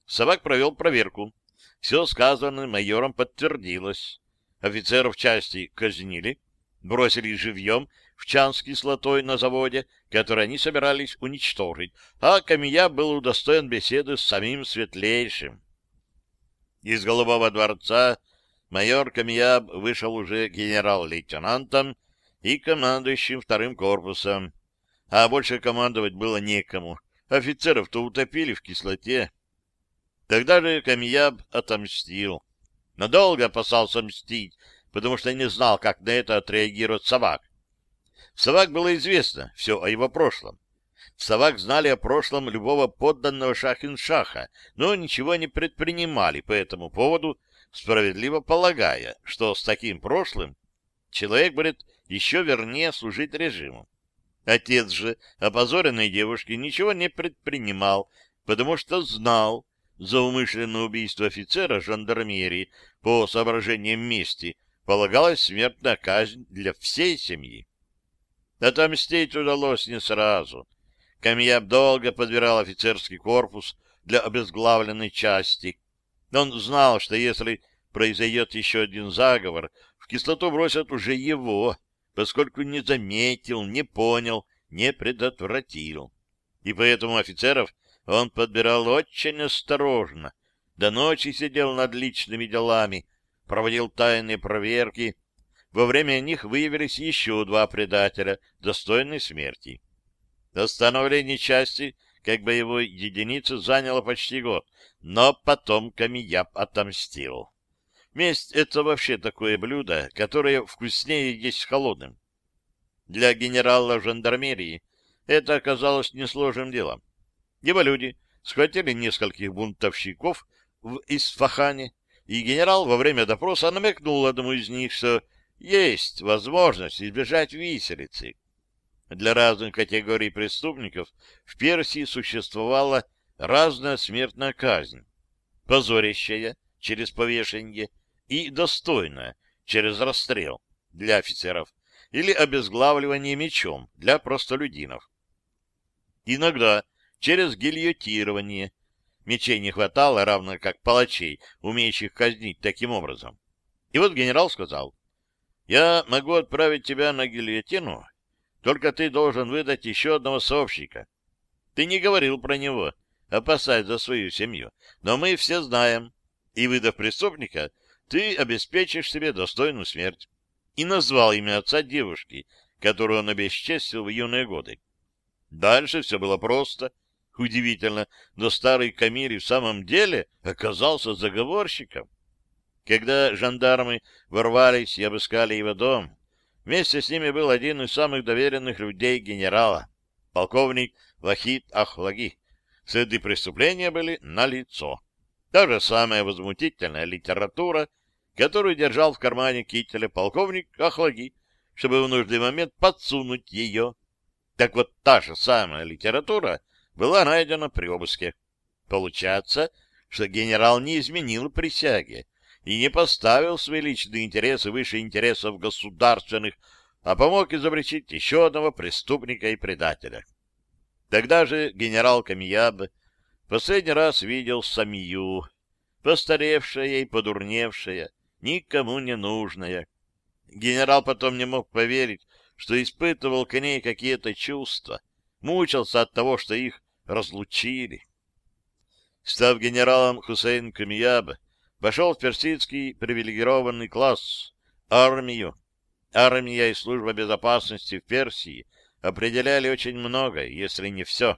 Савак провел проверку. Все сказанное майором подтвердилось. Офицеров части казнили, бросили живьем в чан с кислотой на заводе, который они собирались уничтожить, а Камия был удостоен беседы с самим Светлейшим. Из Голубого дворца майор Камия вышел уже генерал-лейтенантом и командующим вторым корпусом, а больше командовать было некому. Офицеров-то утопили в кислоте. Тогда же Камияб отомстил. Надолго опасался мстить, потому что не знал, как на это отреагирует собак. В Савак было известно все о его прошлом. В Савак знали о прошлом любого подданного Шахин-Шаха, но ничего не предпринимали по этому поводу, справедливо полагая, что с таким прошлым человек будет еще вернее служить режиму. Отец же опозоренной девушки ничего не предпринимал, потому что знал, за умышленное убийство офицера жандармерии по соображениям мести полагалась смертная казнь для всей семьи. Отомстить удалось не сразу. Камьяб долго подбирал офицерский корпус для обезглавленной части. Он знал, что если произойдет еще один заговор, в кислоту бросят уже его, поскольку не заметил, не понял, не предотвратил. И поэтому офицеров он подбирал очень осторожно. До ночи сидел над личными делами, проводил тайные проверки, во время них выявились еще два предателя, достойной смерти. Восстановление части как боевой единицы заняло почти год, но потом Камияб отомстил. Месть — это вообще такое блюдо, которое вкуснее есть холодным. Для генерала жандармерии Это оказалось несложным делом. Его люди схватили нескольких бунтовщиков в Исфахане, и генерал во время допроса намекнул одному из них, что есть возможность избежать виселицы. Для разных категорий преступников в Персии существовала разная смертная казнь. Позорящая через повешение и достойная через расстрел для офицеров или обезглавливание мечом для простолюдинов. Иногда через гильотирование. Мечей не хватало, равно как палачей, умеющих казнить таким образом. И вот генерал сказал, «Я могу отправить тебя на гильотину, только ты должен выдать еще одного сообщника. Ты не говорил про него, опасаясь за свою семью, но мы все знаем, и, выдав преступника, ты обеспечишь себе достойную смерть». И назвал имя отца девушки, которую он обесчестил в юные годы. Дальше все было просто — Удивительно, но старый Камиль в самом деле оказался заговорщиком. Когда жандармы ворвались и обыскали его дом, вместе с ними был один из самых доверенных людей генерала, полковник Вахид Ахлаги. Следы преступления были налицо. Та же самая возмутительная литература, которую держал в кармане кителя полковник Ахлаги, чтобы в нужный момент подсунуть ее. Так вот, та же самая литература — была найдена при обыске. Получается, что генерал не изменил присяге и не поставил свои личные интересы выше интересов государственных, а помог изобретить еще одного преступника и предателя. Тогда же генерал Камияб последний раз видел Самию, постаревшая и подурневшая, никому не нужная. Генерал потом не мог поверить, что испытывал к ней какие-то чувства, мучился от того, что их разлучили. Став генералом, Хусейн Камияб пошел в персидский привилегированный класс, армию. Армия и служба безопасности в Персии определяли очень много, если не все.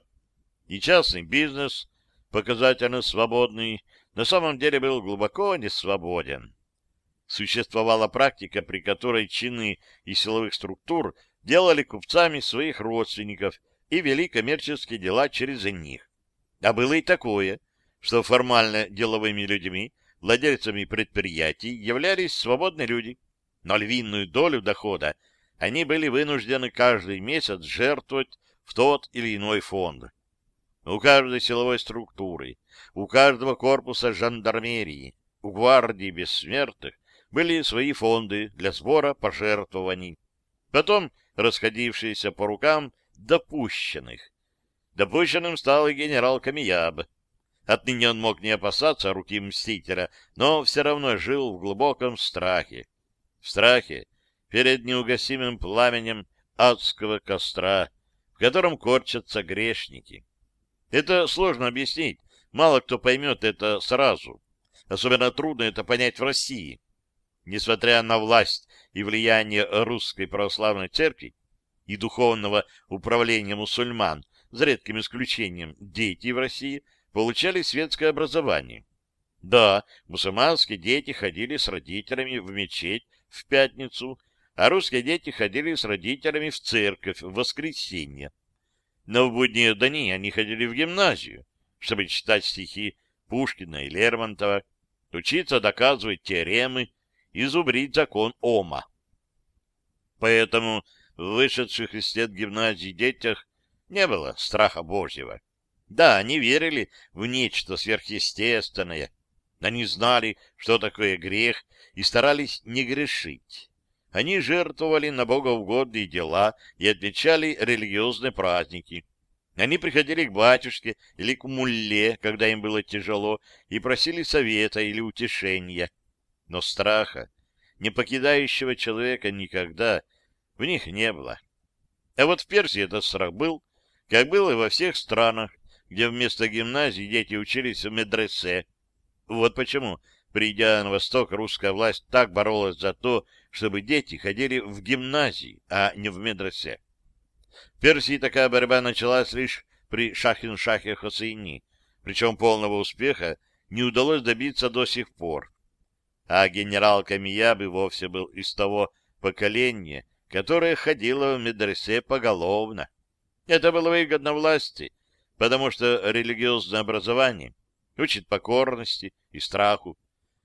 И частный бизнес, показательно свободный, на самом деле был глубоко не свободен. Существовала практика, при которой чины и силовых структур делали купцами своих родственников и вели коммерческие дела через них. А было и такое, что формально деловыми людьми, владельцами предприятий являлись свободные люди, но львиную долю дохода они были вынуждены каждый месяц жертвовать в тот или иной фонд. У каждой силовой структуры, у каждого корпуса жандармерии, у гвардии бессмертных были свои фонды для сбора пожертвований, потом расходившиеся по рукам допущенных. Допущенным стал и генерал Камияб. Отныне он мог не опасаться руки мстителя, но все равно жил в глубоком страхе. В страхе перед неугасимым пламенем адского костра, в котором корчатся грешники. Это сложно объяснить, мало кто поймет это сразу. Особенно трудно это понять в России. Несмотря на власть и влияние русской православной церкви, и духовного управления мусульман, за редким исключением, дети в России получали светское образование. Да, мусульманские дети ходили с родителями в мечеть в пятницу, а русские дети ходили с родителями в церковь в воскресенье. Но в будние дни они ходили в гимназию, чтобы читать стихи Пушкина и Лермонтова, учиться доказывать теоремы и зубрить закон Ома. Поэтому в вышедших из стен гимназии детях не было страха Божьего. Да, они верили в нечто сверхъестественное. Они знали, что такое грех, и старались не грешить. Они жертвовали на богоугодные дела и отмечали религиозные праздники. Они приходили к батюшке или к мулле, когда им было тяжело, и просили совета или утешения. Но страха, не покидающего человека никогда, в них не было. А вот в Персии этот страх был, как был и во всех странах, где вместо гимназии дети учились в медресе. Вот почему, придя на восток, русская власть так боролась за то, чтобы дети ходили в гимназии, а не в медресе. В Персии такая борьба началась лишь при Шахин-Шахе Хосейни, причем полного успеха не удалось добиться до сих пор. А генерал Камияб вовсе был из того поколения, которая ходила в медресе поголовно. Это было выгодно власти, потому что религиозное образование учит покорности и страху.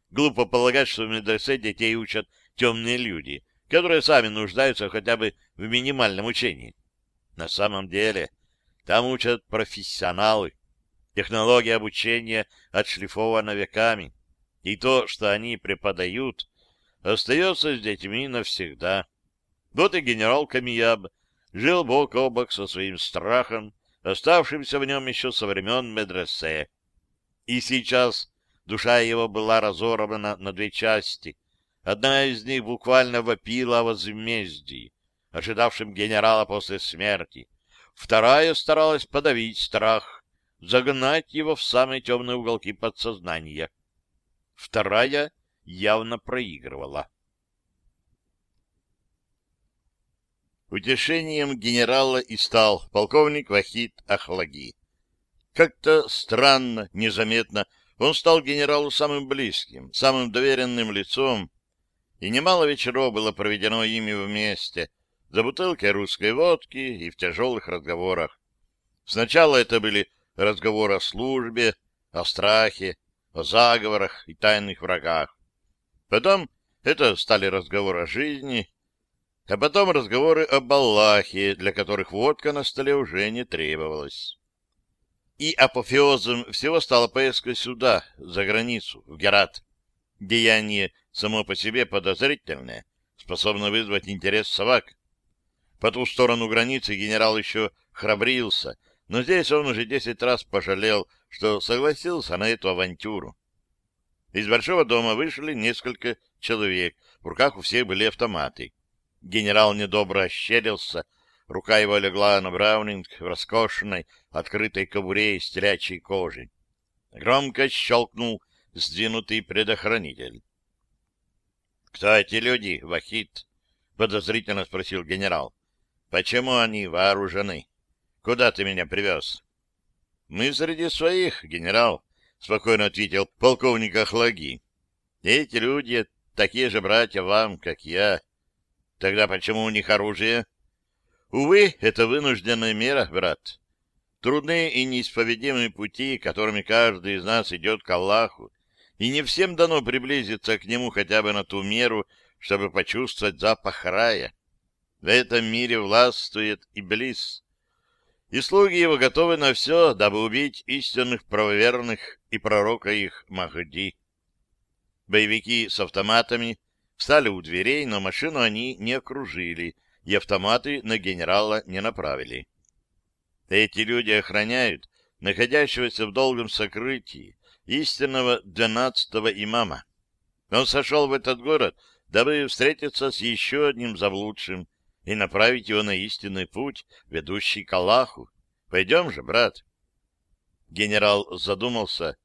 Глупо полагать, что в медресе детей учат темные люди, которые сами нуждаются хотя бы в минимальном учении. На самом деле, там учат профессионалы. Технология обучения отшлифована веками, и то, что они преподают, остается с детьми навсегда. Вот и генерал Камияб жил бок о бок со своим страхом, оставшимся в нем еще со времен медресе. И сейчас душа его была разорвана на две части. Одна из них буквально вопила о возмездии, ожидавшем генерала после смерти. Вторая старалась подавить страх, загнать его в самые темные уголки подсознания. Вторая явно проигрывала. Утешением генерала и стал полковник Вахид Ахлаги. Как-то странно, незаметно, он стал генералу самым близким, самым доверенным лицом, и немало вечеров было проведено ими вместе, за бутылкой русской водки и в тяжелых разговорах. Сначала это были разговоры о службе, о страхе, о заговорах и тайных врагах. Потом это стали разговоры о жизни, а потом разговоры об Аллахе, для которых водка на столе уже не требовалась. И апофеозом всего стала поездка сюда, за границу, в Герат. Деяние само по себе подозрительное, способно вызвать интерес собак. По ту сторону границы генерал еще храбрился, но здесь он уже десять раз пожалел, что согласился на эту авантюру. Из большого дома вышли несколько человек, в руках у всех были автоматы. Генерал недобро ощерился, рука его легла на браунинг в роскошной, открытой кобуре из телячьей кожи. Громко щелкнул сдвинутый предохранитель. — Кто эти люди, Вахид? — подозрительно спросил генерал. — Почему они вооружены? Куда ты меня привез? — Мы среди своих, генерал, — спокойно ответил полковник Ахлаги. — Эти люди такие же братья вам, как я. Тогда почему у них оружие? Увы, это вынужденная мера, брат. Трудные и неисповедимые пути, которыми каждый из нас идет к Аллаху, и не всем дано приблизиться к нему хотя бы на ту меру, чтобы почувствовать запах рая. В этом мире властвует Иблис, и слуги его готовы на все, дабы убить истинных правоверных и пророка их Махди. Боевики с автоматами Встали у дверей, но машину они не окружили, и автоматы на генерала не направили. Эти люди охраняют находящегося в долгом сокрытии истинного двенадцатого имама. Он сошел в этот город, дабы встретиться с еще одним заблудшим и направить его на истинный путь, ведущий к Аллаху. Пойдем же, брат. Генерал задумался.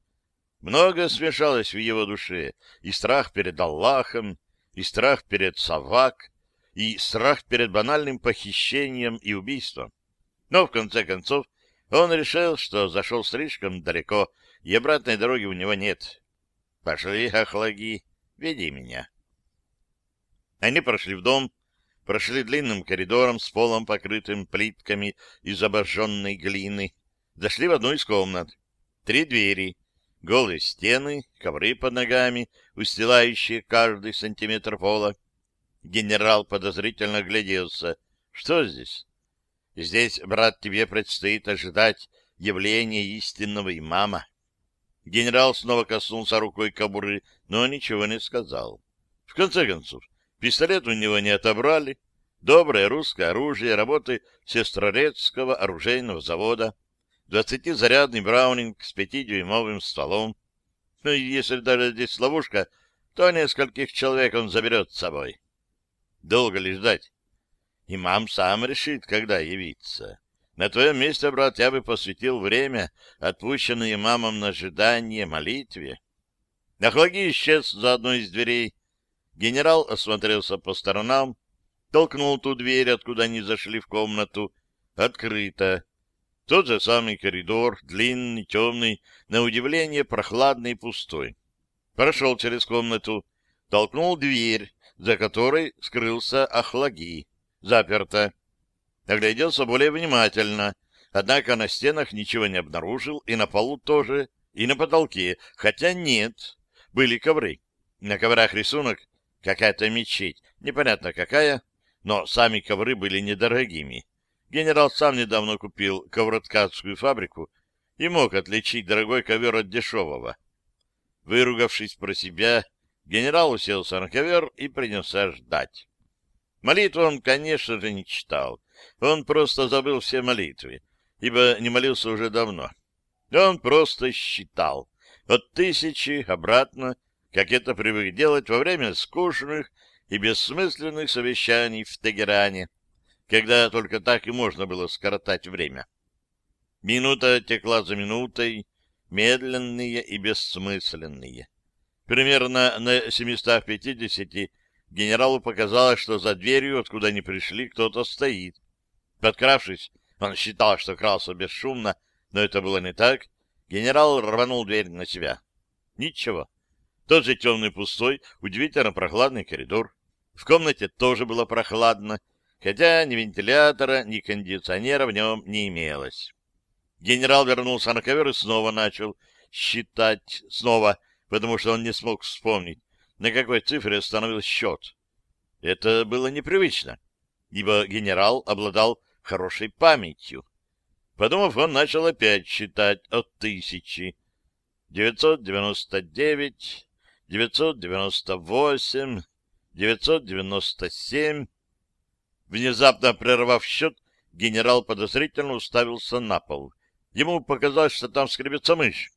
Много смешалось в его душе, и страх перед Аллахом, и страх перед совак, и страх перед банальным похищением и убийством. Но, в конце концов, он решил, что зашел слишком далеко, и обратной дороги у него нет. «Пошли, охлаги, веди меня». Они прошли в дом, прошли длинным коридором с полом, покрытым плитками из обожженной глины, зашли в одну из комнат. Три двери, голые стены, ковры под ногами, устилающие каждый сантиметр пола. Генерал подозрительно гляделся. Что здесь? Здесь, брат, тебе предстоит ожидать явления истинного имама. Генерал снова коснулся рукой кобуры, но ничего не сказал. В конце концов, пистолет у него не отобрали. Доброе русское оружие работы Сестрорецкого оружейного завода — Двадцатизарядный браунинг с пятидюймовым стволом. Ну, и если даже здесь ловушка, то нескольких человек он заберет с собой. Долго ли ждать? Имам сам решит, когда явиться. На твоем месте, брат, я бы посвятил время, отпущенное имамом на ожидание, молитве. Нахлаги исчез за одной из дверей. Генерал осмотрелся по сторонам, толкнул ту дверь, откуда они зашли в комнату. Открыто. Тот же самый коридор, длинный, темный, на удивление прохладный и пустой. Прошел через комнату, толкнул дверь, за которой скрылся Ахлаги. Заперто. Огляделся более внимательно, однако на стенах ничего не обнаружил, и на полу тоже, и на потолке, хотя нет, были ковры. На коврах рисунок какая-то мечеть, непонятно какая, но сами ковры были недорогими. Генерал сам недавно купил ковроткацкую фабрику и мог отличить дорогой ковер от дешевого. Выругавшись про себя, генерал уселся на ковер и принялся ждать. Молитву он, конечно же, не читал. Он просто забыл все молитвы, ибо не молился уже давно. Он просто считал от тысячи обратно, как это привык делать во время скучных и бессмысленных совещаний в Тегеране, когда только так и можно было скоротать время. Минута текла за минутой, медленные и бессмысленные. Примерно на 750 генералу показалось, что за дверью, откуда они пришли, кто-то стоит. Подкравшись, он считал, что крался бесшумно, но это было не так. Генерал рванул дверь на себя. Ничего. Тот же темный пустой, удивительно прохладный коридор. В комнате тоже было прохладно, хотя ни вентилятора, ни кондиционера в нем не имелось. Генерал вернулся на ковер и снова начал считать, снова, потому что он не смог вспомнить, на какой цифре остановил счет. Это было непривычно, ибо генерал обладал хорошей памятью. Подумав, он начал опять считать от тысячи. Девятьсот девяносто девять, девятьсот девяносто восемь, девятьсот девяносто семь. Внезапно прервав счет, генерал подозрительно уставился на пол. Ему показалось, что там скребется мышь.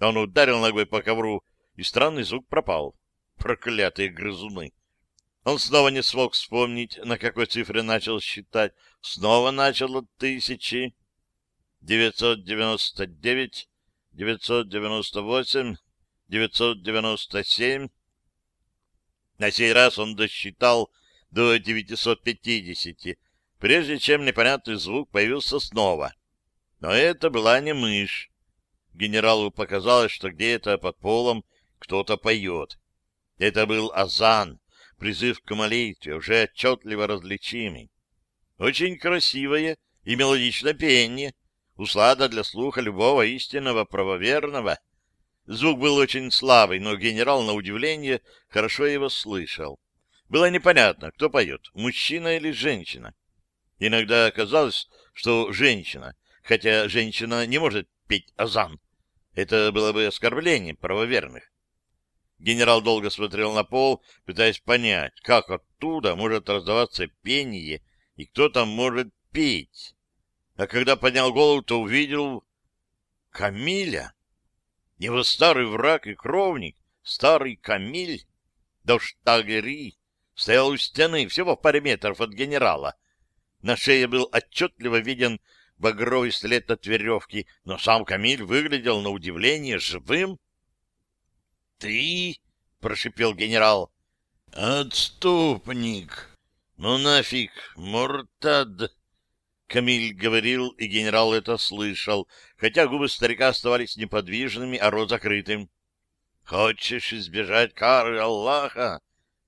Он ударил ногой по ковру, и странный звук пропал. Проклятые грызуны! Он снова не смог вспомнить, на какой цифре начал считать. Снова начал от тысячи. Девятьсот девяносто девять, девятьсот девяносто восемь, девятьсот девяносто семь. На сей раз он досчитал до девятисот пятидесяти, прежде чем непонятный звук появился снова. Но это была не мышь. Генералу показалось, что где-то под полом кто-то поет. Это был азан, призыв к молитве, уже отчетливо различимый. Очень красивое и мелодичное пение, услада для слуха любого истинного правоверного. Звук был очень слабый, но генерал, на удивление, хорошо его слышал. Было непонятно, кто поет, мужчина или женщина. Иногда казалось, что женщина, хотя женщина не может петь азан. Это было бы оскорбление правоверных. Генерал долго смотрел на пол, пытаясь понять, как оттуда может раздаваться пение и кто там может петь. А когда поднял голову, то увидел Камиля. Его старый враг и кровник, старый Камиль, Доштагери, стоял у стены всего в паре метров от генерала. На шее был отчетливо виден багровый след от веревки, но сам Камиль выглядел на удивление живым. — Ты? — прошипел генерал. — Отступник! Ну нафиг, Муртад! Камиль говорил, и генерал это слышал, хотя губы старика оставались неподвижными, а рот закрытым. — Хочешь избежать кары Аллаха?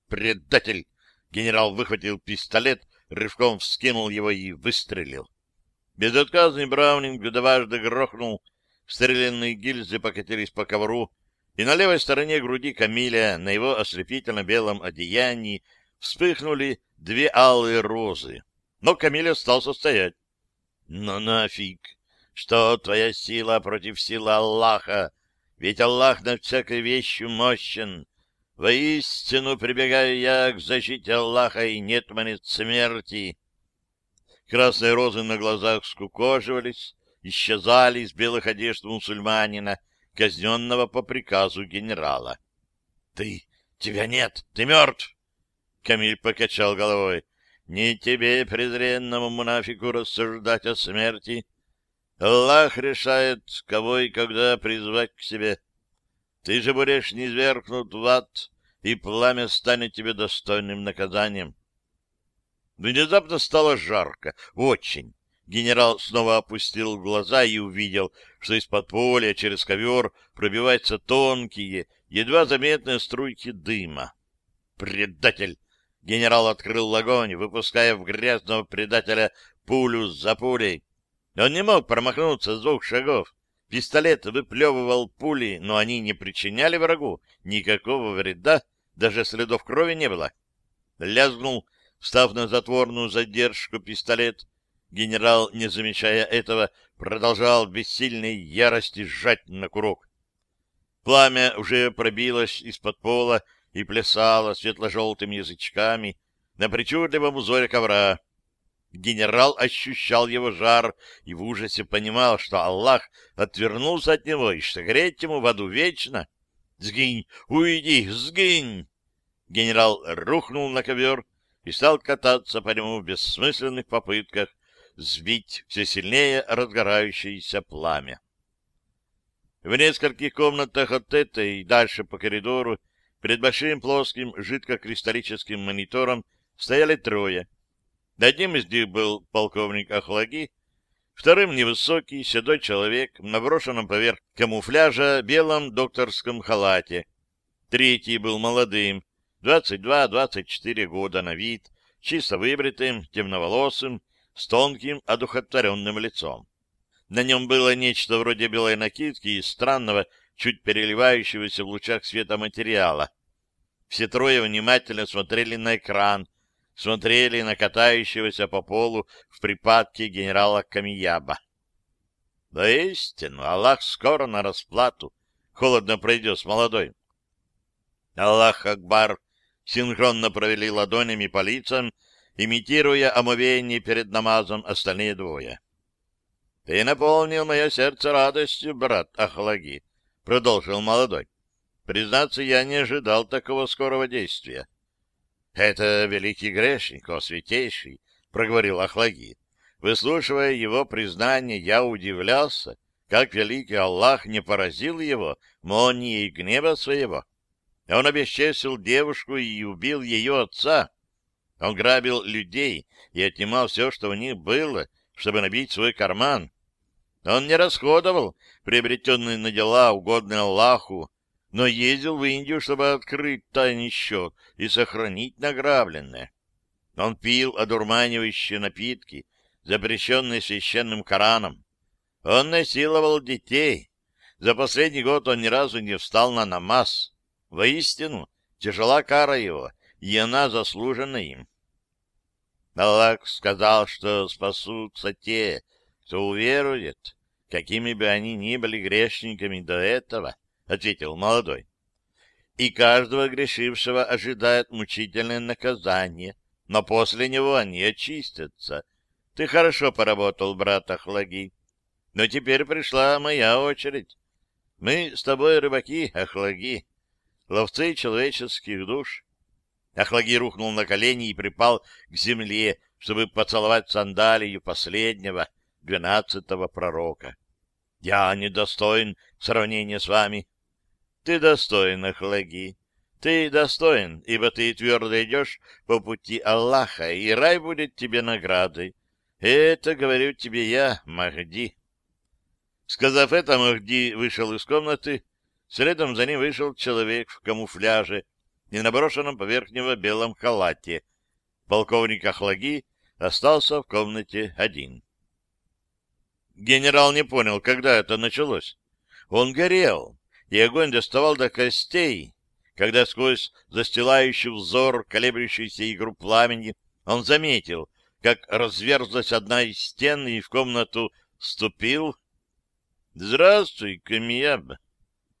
Предатель! Генерал выхватил пистолет, рывком вскинул его и выстрелил. Безотказный Браунинг дважды грохнул, стрелянные гильзы покатились по ковру, и на левой стороне груди Камиля, на его ослепительно-белом одеянии, вспыхнули две алые розы. Но Камиль остался стоять. «Ну нафиг! Что твоя сила против силы Аллаха? Ведь Аллах над всякой вещью мощен. Воистину прибегаю я к защите Аллаха, и нет мне смерти». Красные розы на глазах скукоживались, исчезали из белых одежд мусульманина, казненного по приказу генерала. — Ты... тебя нет, ты мертв! Камиль покачал головой. — Не тебе, презренному мунафику, рассуждать о смерти. Аллах решает, кого и когда призвать к себе. Ты же будешь низвергнут в ад, и пламя станет тебе достойным наказанием. Внезапно стало жарко, очень. Генерал снова опустил глаза и увидел, что из-под поля через ковер пробиваются тонкие, едва заметные струйки дыма. «Предатель!» Генерал открыл огонь, выпуская в грязного предателя пулю за пулей. Он не мог промахнуться с двух шагов. Пистолет выплевывал пули, но они не причиняли врагу никакого вреда, даже следов крови не было. Лязгнул, встав на затворную задержку пистолет. Генерал, не замечая этого, продолжал в бессильной ярости сжать на курок. Пламя уже пробилось из-под пола и плясало светло-желтыми язычками на причудливом узоре ковра. Генерал ощущал его жар и в ужасе понимал, что Аллах отвернулся от него и что греть ему в аду вечно. «Сгинь! Уйди! Сгинь!» Генерал рухнул на ковер и стал кататься по нему в бессмысленных попытках сбить все сильнее разгорающееся пламя. В нескольких комнатах от этой и дальше по коридору перед большим плоским жидкокристаллическим монитором стояли трое — Одним из них был полковник Ахлаги, вторым — невысокий, седой человек в наброшенном поверх камуфляжа белом докторском халате. Третий был молодым, 22-24 года на вид, чисто выбритым, темноволосым, с тонким, одухотворенным лицом. На нем было нечто вроде белой накидки из странного, чуть переливающегося в лучах света материала. Все трое внимательно смотрели на экран, смотрели на катающегося по полу в припадке генерала Камияба. — Да истину, Аллах скоро на расплату, — холодно произнес молодой. Аллах Акбар синхронно провели ладонями по лицам, имитируя омовение перед намазом остальные двое. — Ты наполнил мое сердце радостью, брат Ахлаги, — продолжил молодой. — Признаться, я не ожидал такого скорого действия. —— Это великий грешник, о святейший, — проговорил Ахлаги. Выслушивая его признание, я удивлялся, как великий Аллах не поразил его молнией гнева своего. Он обесчестил девушку и убил ее отца. Он грабил людей и отнимал все, что у них было, чтобы набить свой карман. Он не расходовал приобретенные на дела, угодные Аллаху, но ездил в Индию, чтобы открыть тайный счет и сохранить награбленное. Он пил одурманивающие напитки, запрещенные священным Кораном. Он насиловал детей. За последний год он ни разу не встал на намаз. Воистину, тяжела кара его, и она заслужена им. Аллах сказал, что спасутся те, кто уверует, какими бы они ни были грешниками до этого —— ответил молодой. «И каждого грешившего ожидает мучительное наказание, но после него они очистятся. Ты хорошо поработал, брат Ахлаги, но теперь пришла моя очередь. Мы с тобой рыбаки, Ахлаги, ловцы человеческих душ». Ахлаги рухнул на колени и припал к земле, чтобы поцеловать сандалию последнего, двенадцатого пророка. «Я недостоин сравнения с вами», ты достоин, Ахлаги. Ты достоин, ибо ты твердо идешь по пути Аллаха, и рай будет тебе наградой. Это говорю тебе я, Махди. Сказав это, Махди вышел из комнаты. Следом за ним вышел человек в камуфляже и наброшенном поверх него белом халате. Полковник Ахлаги остался в комнате один. Генерал не понял, когда это началось. Он горел, и огонь доставал до костей, когда сквозь застилающий взор колеблющуюся игру пламени он заметил, как разверзлась одна из стен, и в комнату вступил... «Здравствуй, Камияб!»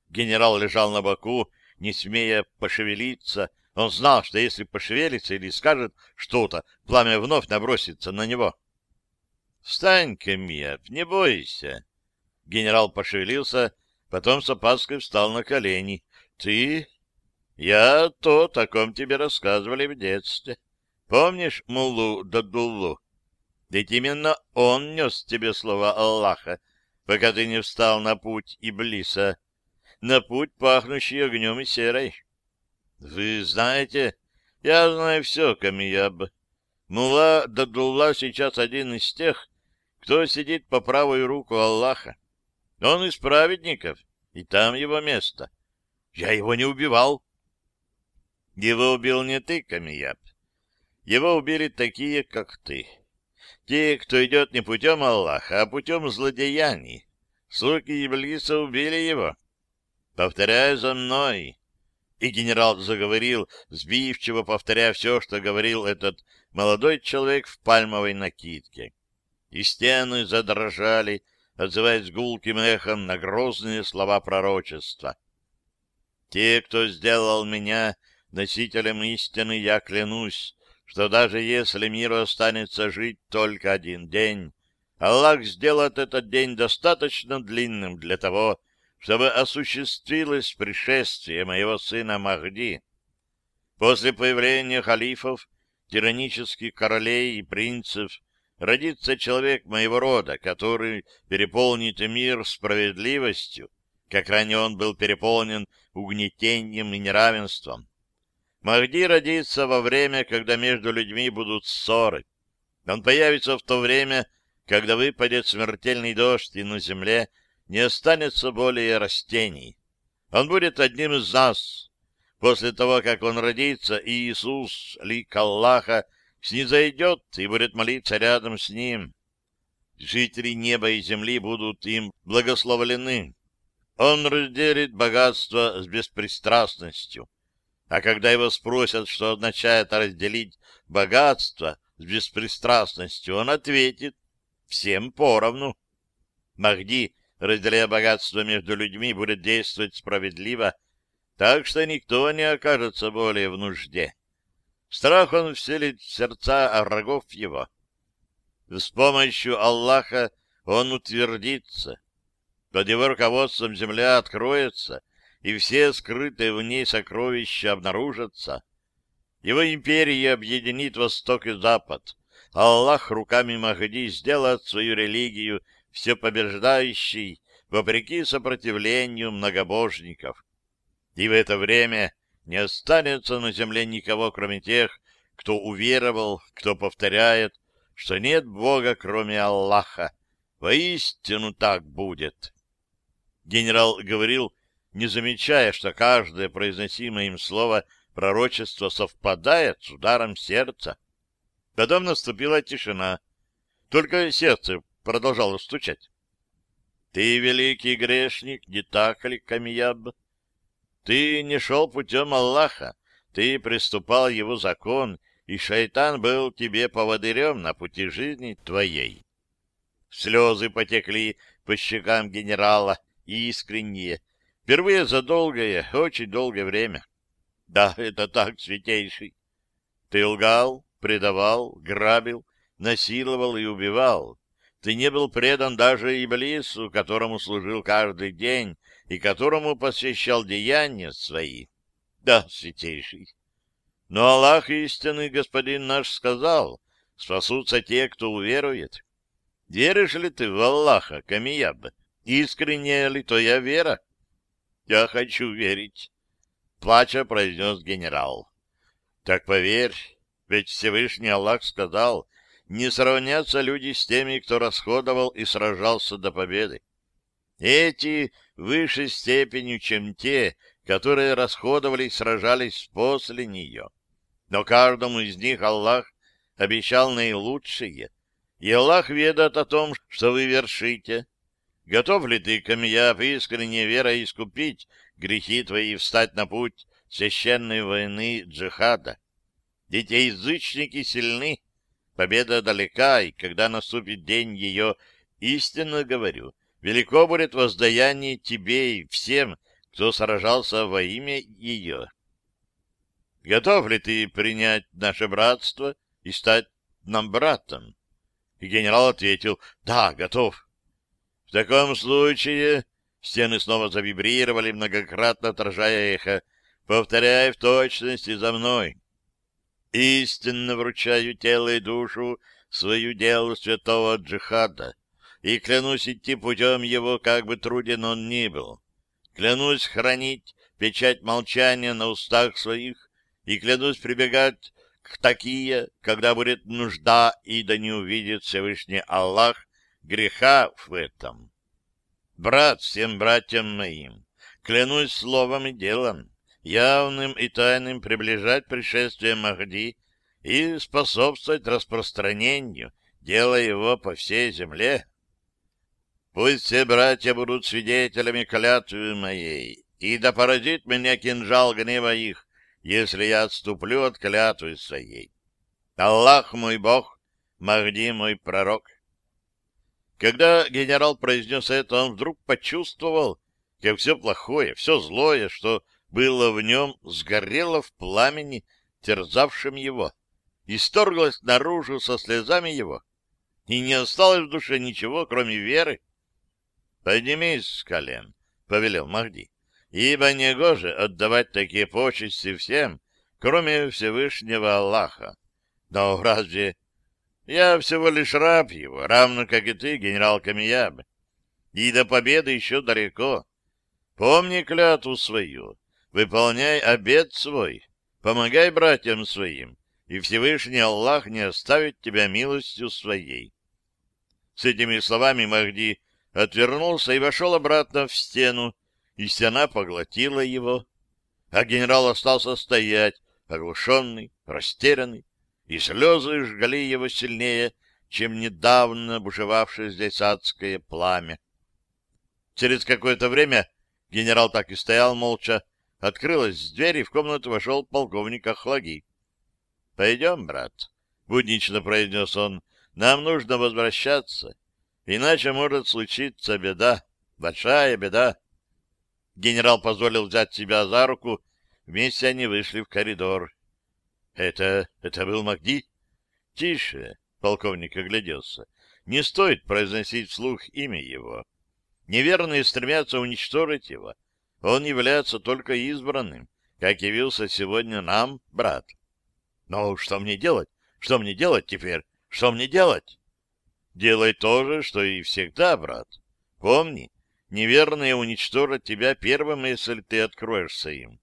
Генерал лежал на боку, не смея пошевелиться. Он знал, что если пошевелится или скажет что-то, пламя вновь набросится на него. «Встань, Камияб, не бойся!» Генерал пошевелился, Потом с опаской встал на колени. — Ты? Я то, о ком тебе рассказывали в детстве. Помнишь Муллу Дадуллу? Ведь именно он нес тебе слова Аллаха, пока ты не встал на путь Иблиса, на путь, пахнущий огнем и серой. Вы знаете, я знаю все, Камияб. Мулла Дадулла сейчас один из тех, кто сидит по правую руку Аллаха. Он из праведников, и там его место. Я его не убивал. Его убил не ты, Камияб. Его убили такие, как ты. те, кто идет не путем Аллаха, а путем злодеяний. Суки Иблиса убили его. Повторяю за мной. И генерал заговорил, сбивчиво повторяя все, что говорил этот молодой человек в пальмовой накидке. И стены задрожали, отзываясь гулким эхом на грозные слова пророчества. «Те, кто сделал меня носителем истины, я клянусь, что даже если миру останется жить только один день, Аллах сделает этот день достаточно длинным для того, чтобы осуществилось пришествие моего сына Махди. После появления халифов, тиранических королей и принцев родится человек моего рода, который переполнит мир справедливостью, как ранее он был переполнен угнетением и неравенством. Махди родится во время, когда между людьми будут ссоры. Он появится в то время, когда выпадет смертельный дождь, и на земле не останется более растений. Он будет одним из нас. После того, как он родится, Иисус, лик Аллаха, снизойдет и будет молиться рядом с ним. Жители неба и земли будут им благословлены. Он разделит богатство с беспристрастностью. А когда его спросят, что означает разделить богатство с беспристрастностью, он ответит «всем поровну». Махди разделяя богатство между людьми, будет действовать справедливо, так что никто не окажется более в нужде. Страх он вселит в сердца врагов его. С помощью Аллаха он утвердится. Под его руководством земля откроется, и все скрытые в ней сокровища обнаружатся. Его империя объединит Восток и Запад. Аллах руками Махди сделает свою религию все побеждающий, вопреки сопротивлению многобожников. И в это время не останется на земле никого, кроме тех, кто уверовал, кто повторяет, что нет Бога, кроме Аллаха. Воистину так будет. Генерал говорил, не замечая, что каждое произносимое им слово пророчество совпадает с ударом сердца. Потом наступила тишина. Только сердце продолжала стучать. — Ты, великий грешник, не так ли, Камияб? Ты не шел путем Аллаха, ты приступал его закон, и шайтан был тебе поводырем на пути жизни твоей. Слезы потекли по щекам генерала, искренние, впервые за долгое, очень долгое время. Да, это так, святейший. Ты лгал, предавал, грабил, насиловал и убивал. Ты не был предан даже Иблису, которому служил каждый день и которому посвящал деяния свои. Да, святейший. Но Аллах истинный господин наш сказал, спасутся те, кто уверует. Веришь ли ты в Аллаха, Камияб? Искренняя ли твоя вера? Я хочу верить, плача произнес генерал. Так поверь, ведь Всевышний Аллах сказал, не сравнятся люди с теми, кто расходовал и сражался до победы. Эти выше степенью, чем те, которые расходовали и сражались после нее. Но каждому из них Аллах обещал наилучшее, и Аллах ведает о том, что вы вершите. Готов ли ты, Камияв, искренне верой искупить грехи твои и встать на путь священной войны джихада? Ведь язычники сильны, Победа далека, и когда наступит день ее, истинно говорю, велико будет воздаяние тебе и всем, кто сражался во имя ее. Готов ли ты принять наше братство и стать нам братом? И генерал ответил, да, готов. В таком случае стены снова завибрировали, многократно отражая эхо, повторяя в точности за мной. Истинно вручаю тело и душу свою делу святого джихада, и клянусь идти путем его, как бы труден он ни был. Клянусь хранить печать молчания на устах своих, и клянусь прибегать к такие, когда будет нужда, и да не увидит Всевышний Аллах греха в этом. Брат всем братьям моим, клянусь словом и делом, явным и тайным приближать пришествие Махди и способствовать распространению делая его по всей земле. Пусть все братья будут свидетелями клятвы моей, и да поразит меня кинжал гнева их, если я отступлю от клятвы своей. Аллах мой Бог, Махди мой пророк. Когда генерал произнес это, он вдруг почувствовал, как все плохое, все злое, что было в нем, сгорело в пламени, терзавшем его, и сторглось наружу со слезами его, и не осталось в душе ничего, кроме веры. — Поднимись с колен, — повелел Махди, — ибо негоже отдавать такие почести всем, кроме Всевышнего Аллаха. Но разве... Я всего лишь раб его, равно как и ты, генерал Камияб. И до победы еще далеко. Помни клятву свою, выполняй обет свой, помогай братьям своим, и Всевышний Аллах не оставит тебя милостью своей. С этими словами Махди отвернулся и вошел обратно в стену, и стена поглотила его, а генерал остался стоять, оглушенный, растерянный, и слезы жгли его сильнее, чем недавно бушевавшее здесь адское пламя. Через какое-то время генерал так и стоял молча, открылась дверь, и в комнату вошел полковник Ахлаги. — Пойдем, брат, — буднично произнес он, — нам нужно возвращаться, иначе может случиться беда, большая беда. Генерал позволил взять себя за руку, вместе они вышли в коридор. Это... это был Магди? Тише, полковник огляделся. Не стоит произносить вслух имя его. Неверные стремятся уничтожить его. Он является только избранным, как явился сегодня нам, брат. Но что мне делать? Что мне делать теперь? Что мне делать? Делай то же, что и всегда, брат. Помни, неверные уничтожат тебя первым, если ты откроешься им.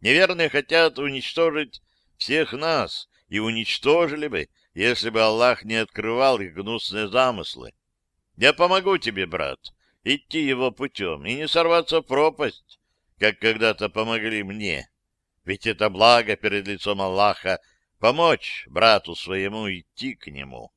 Неверные хотят уничтожить всех нас и уничтожили бы, если бы Аллах не открывал их гнусные замыслы. Я помогу тебе, брат, идти его путем и не сорваться в пропасть, как когда-то помогли мне. Ведь это благо перед лицом Аллаха помочь брату своему идти к нему.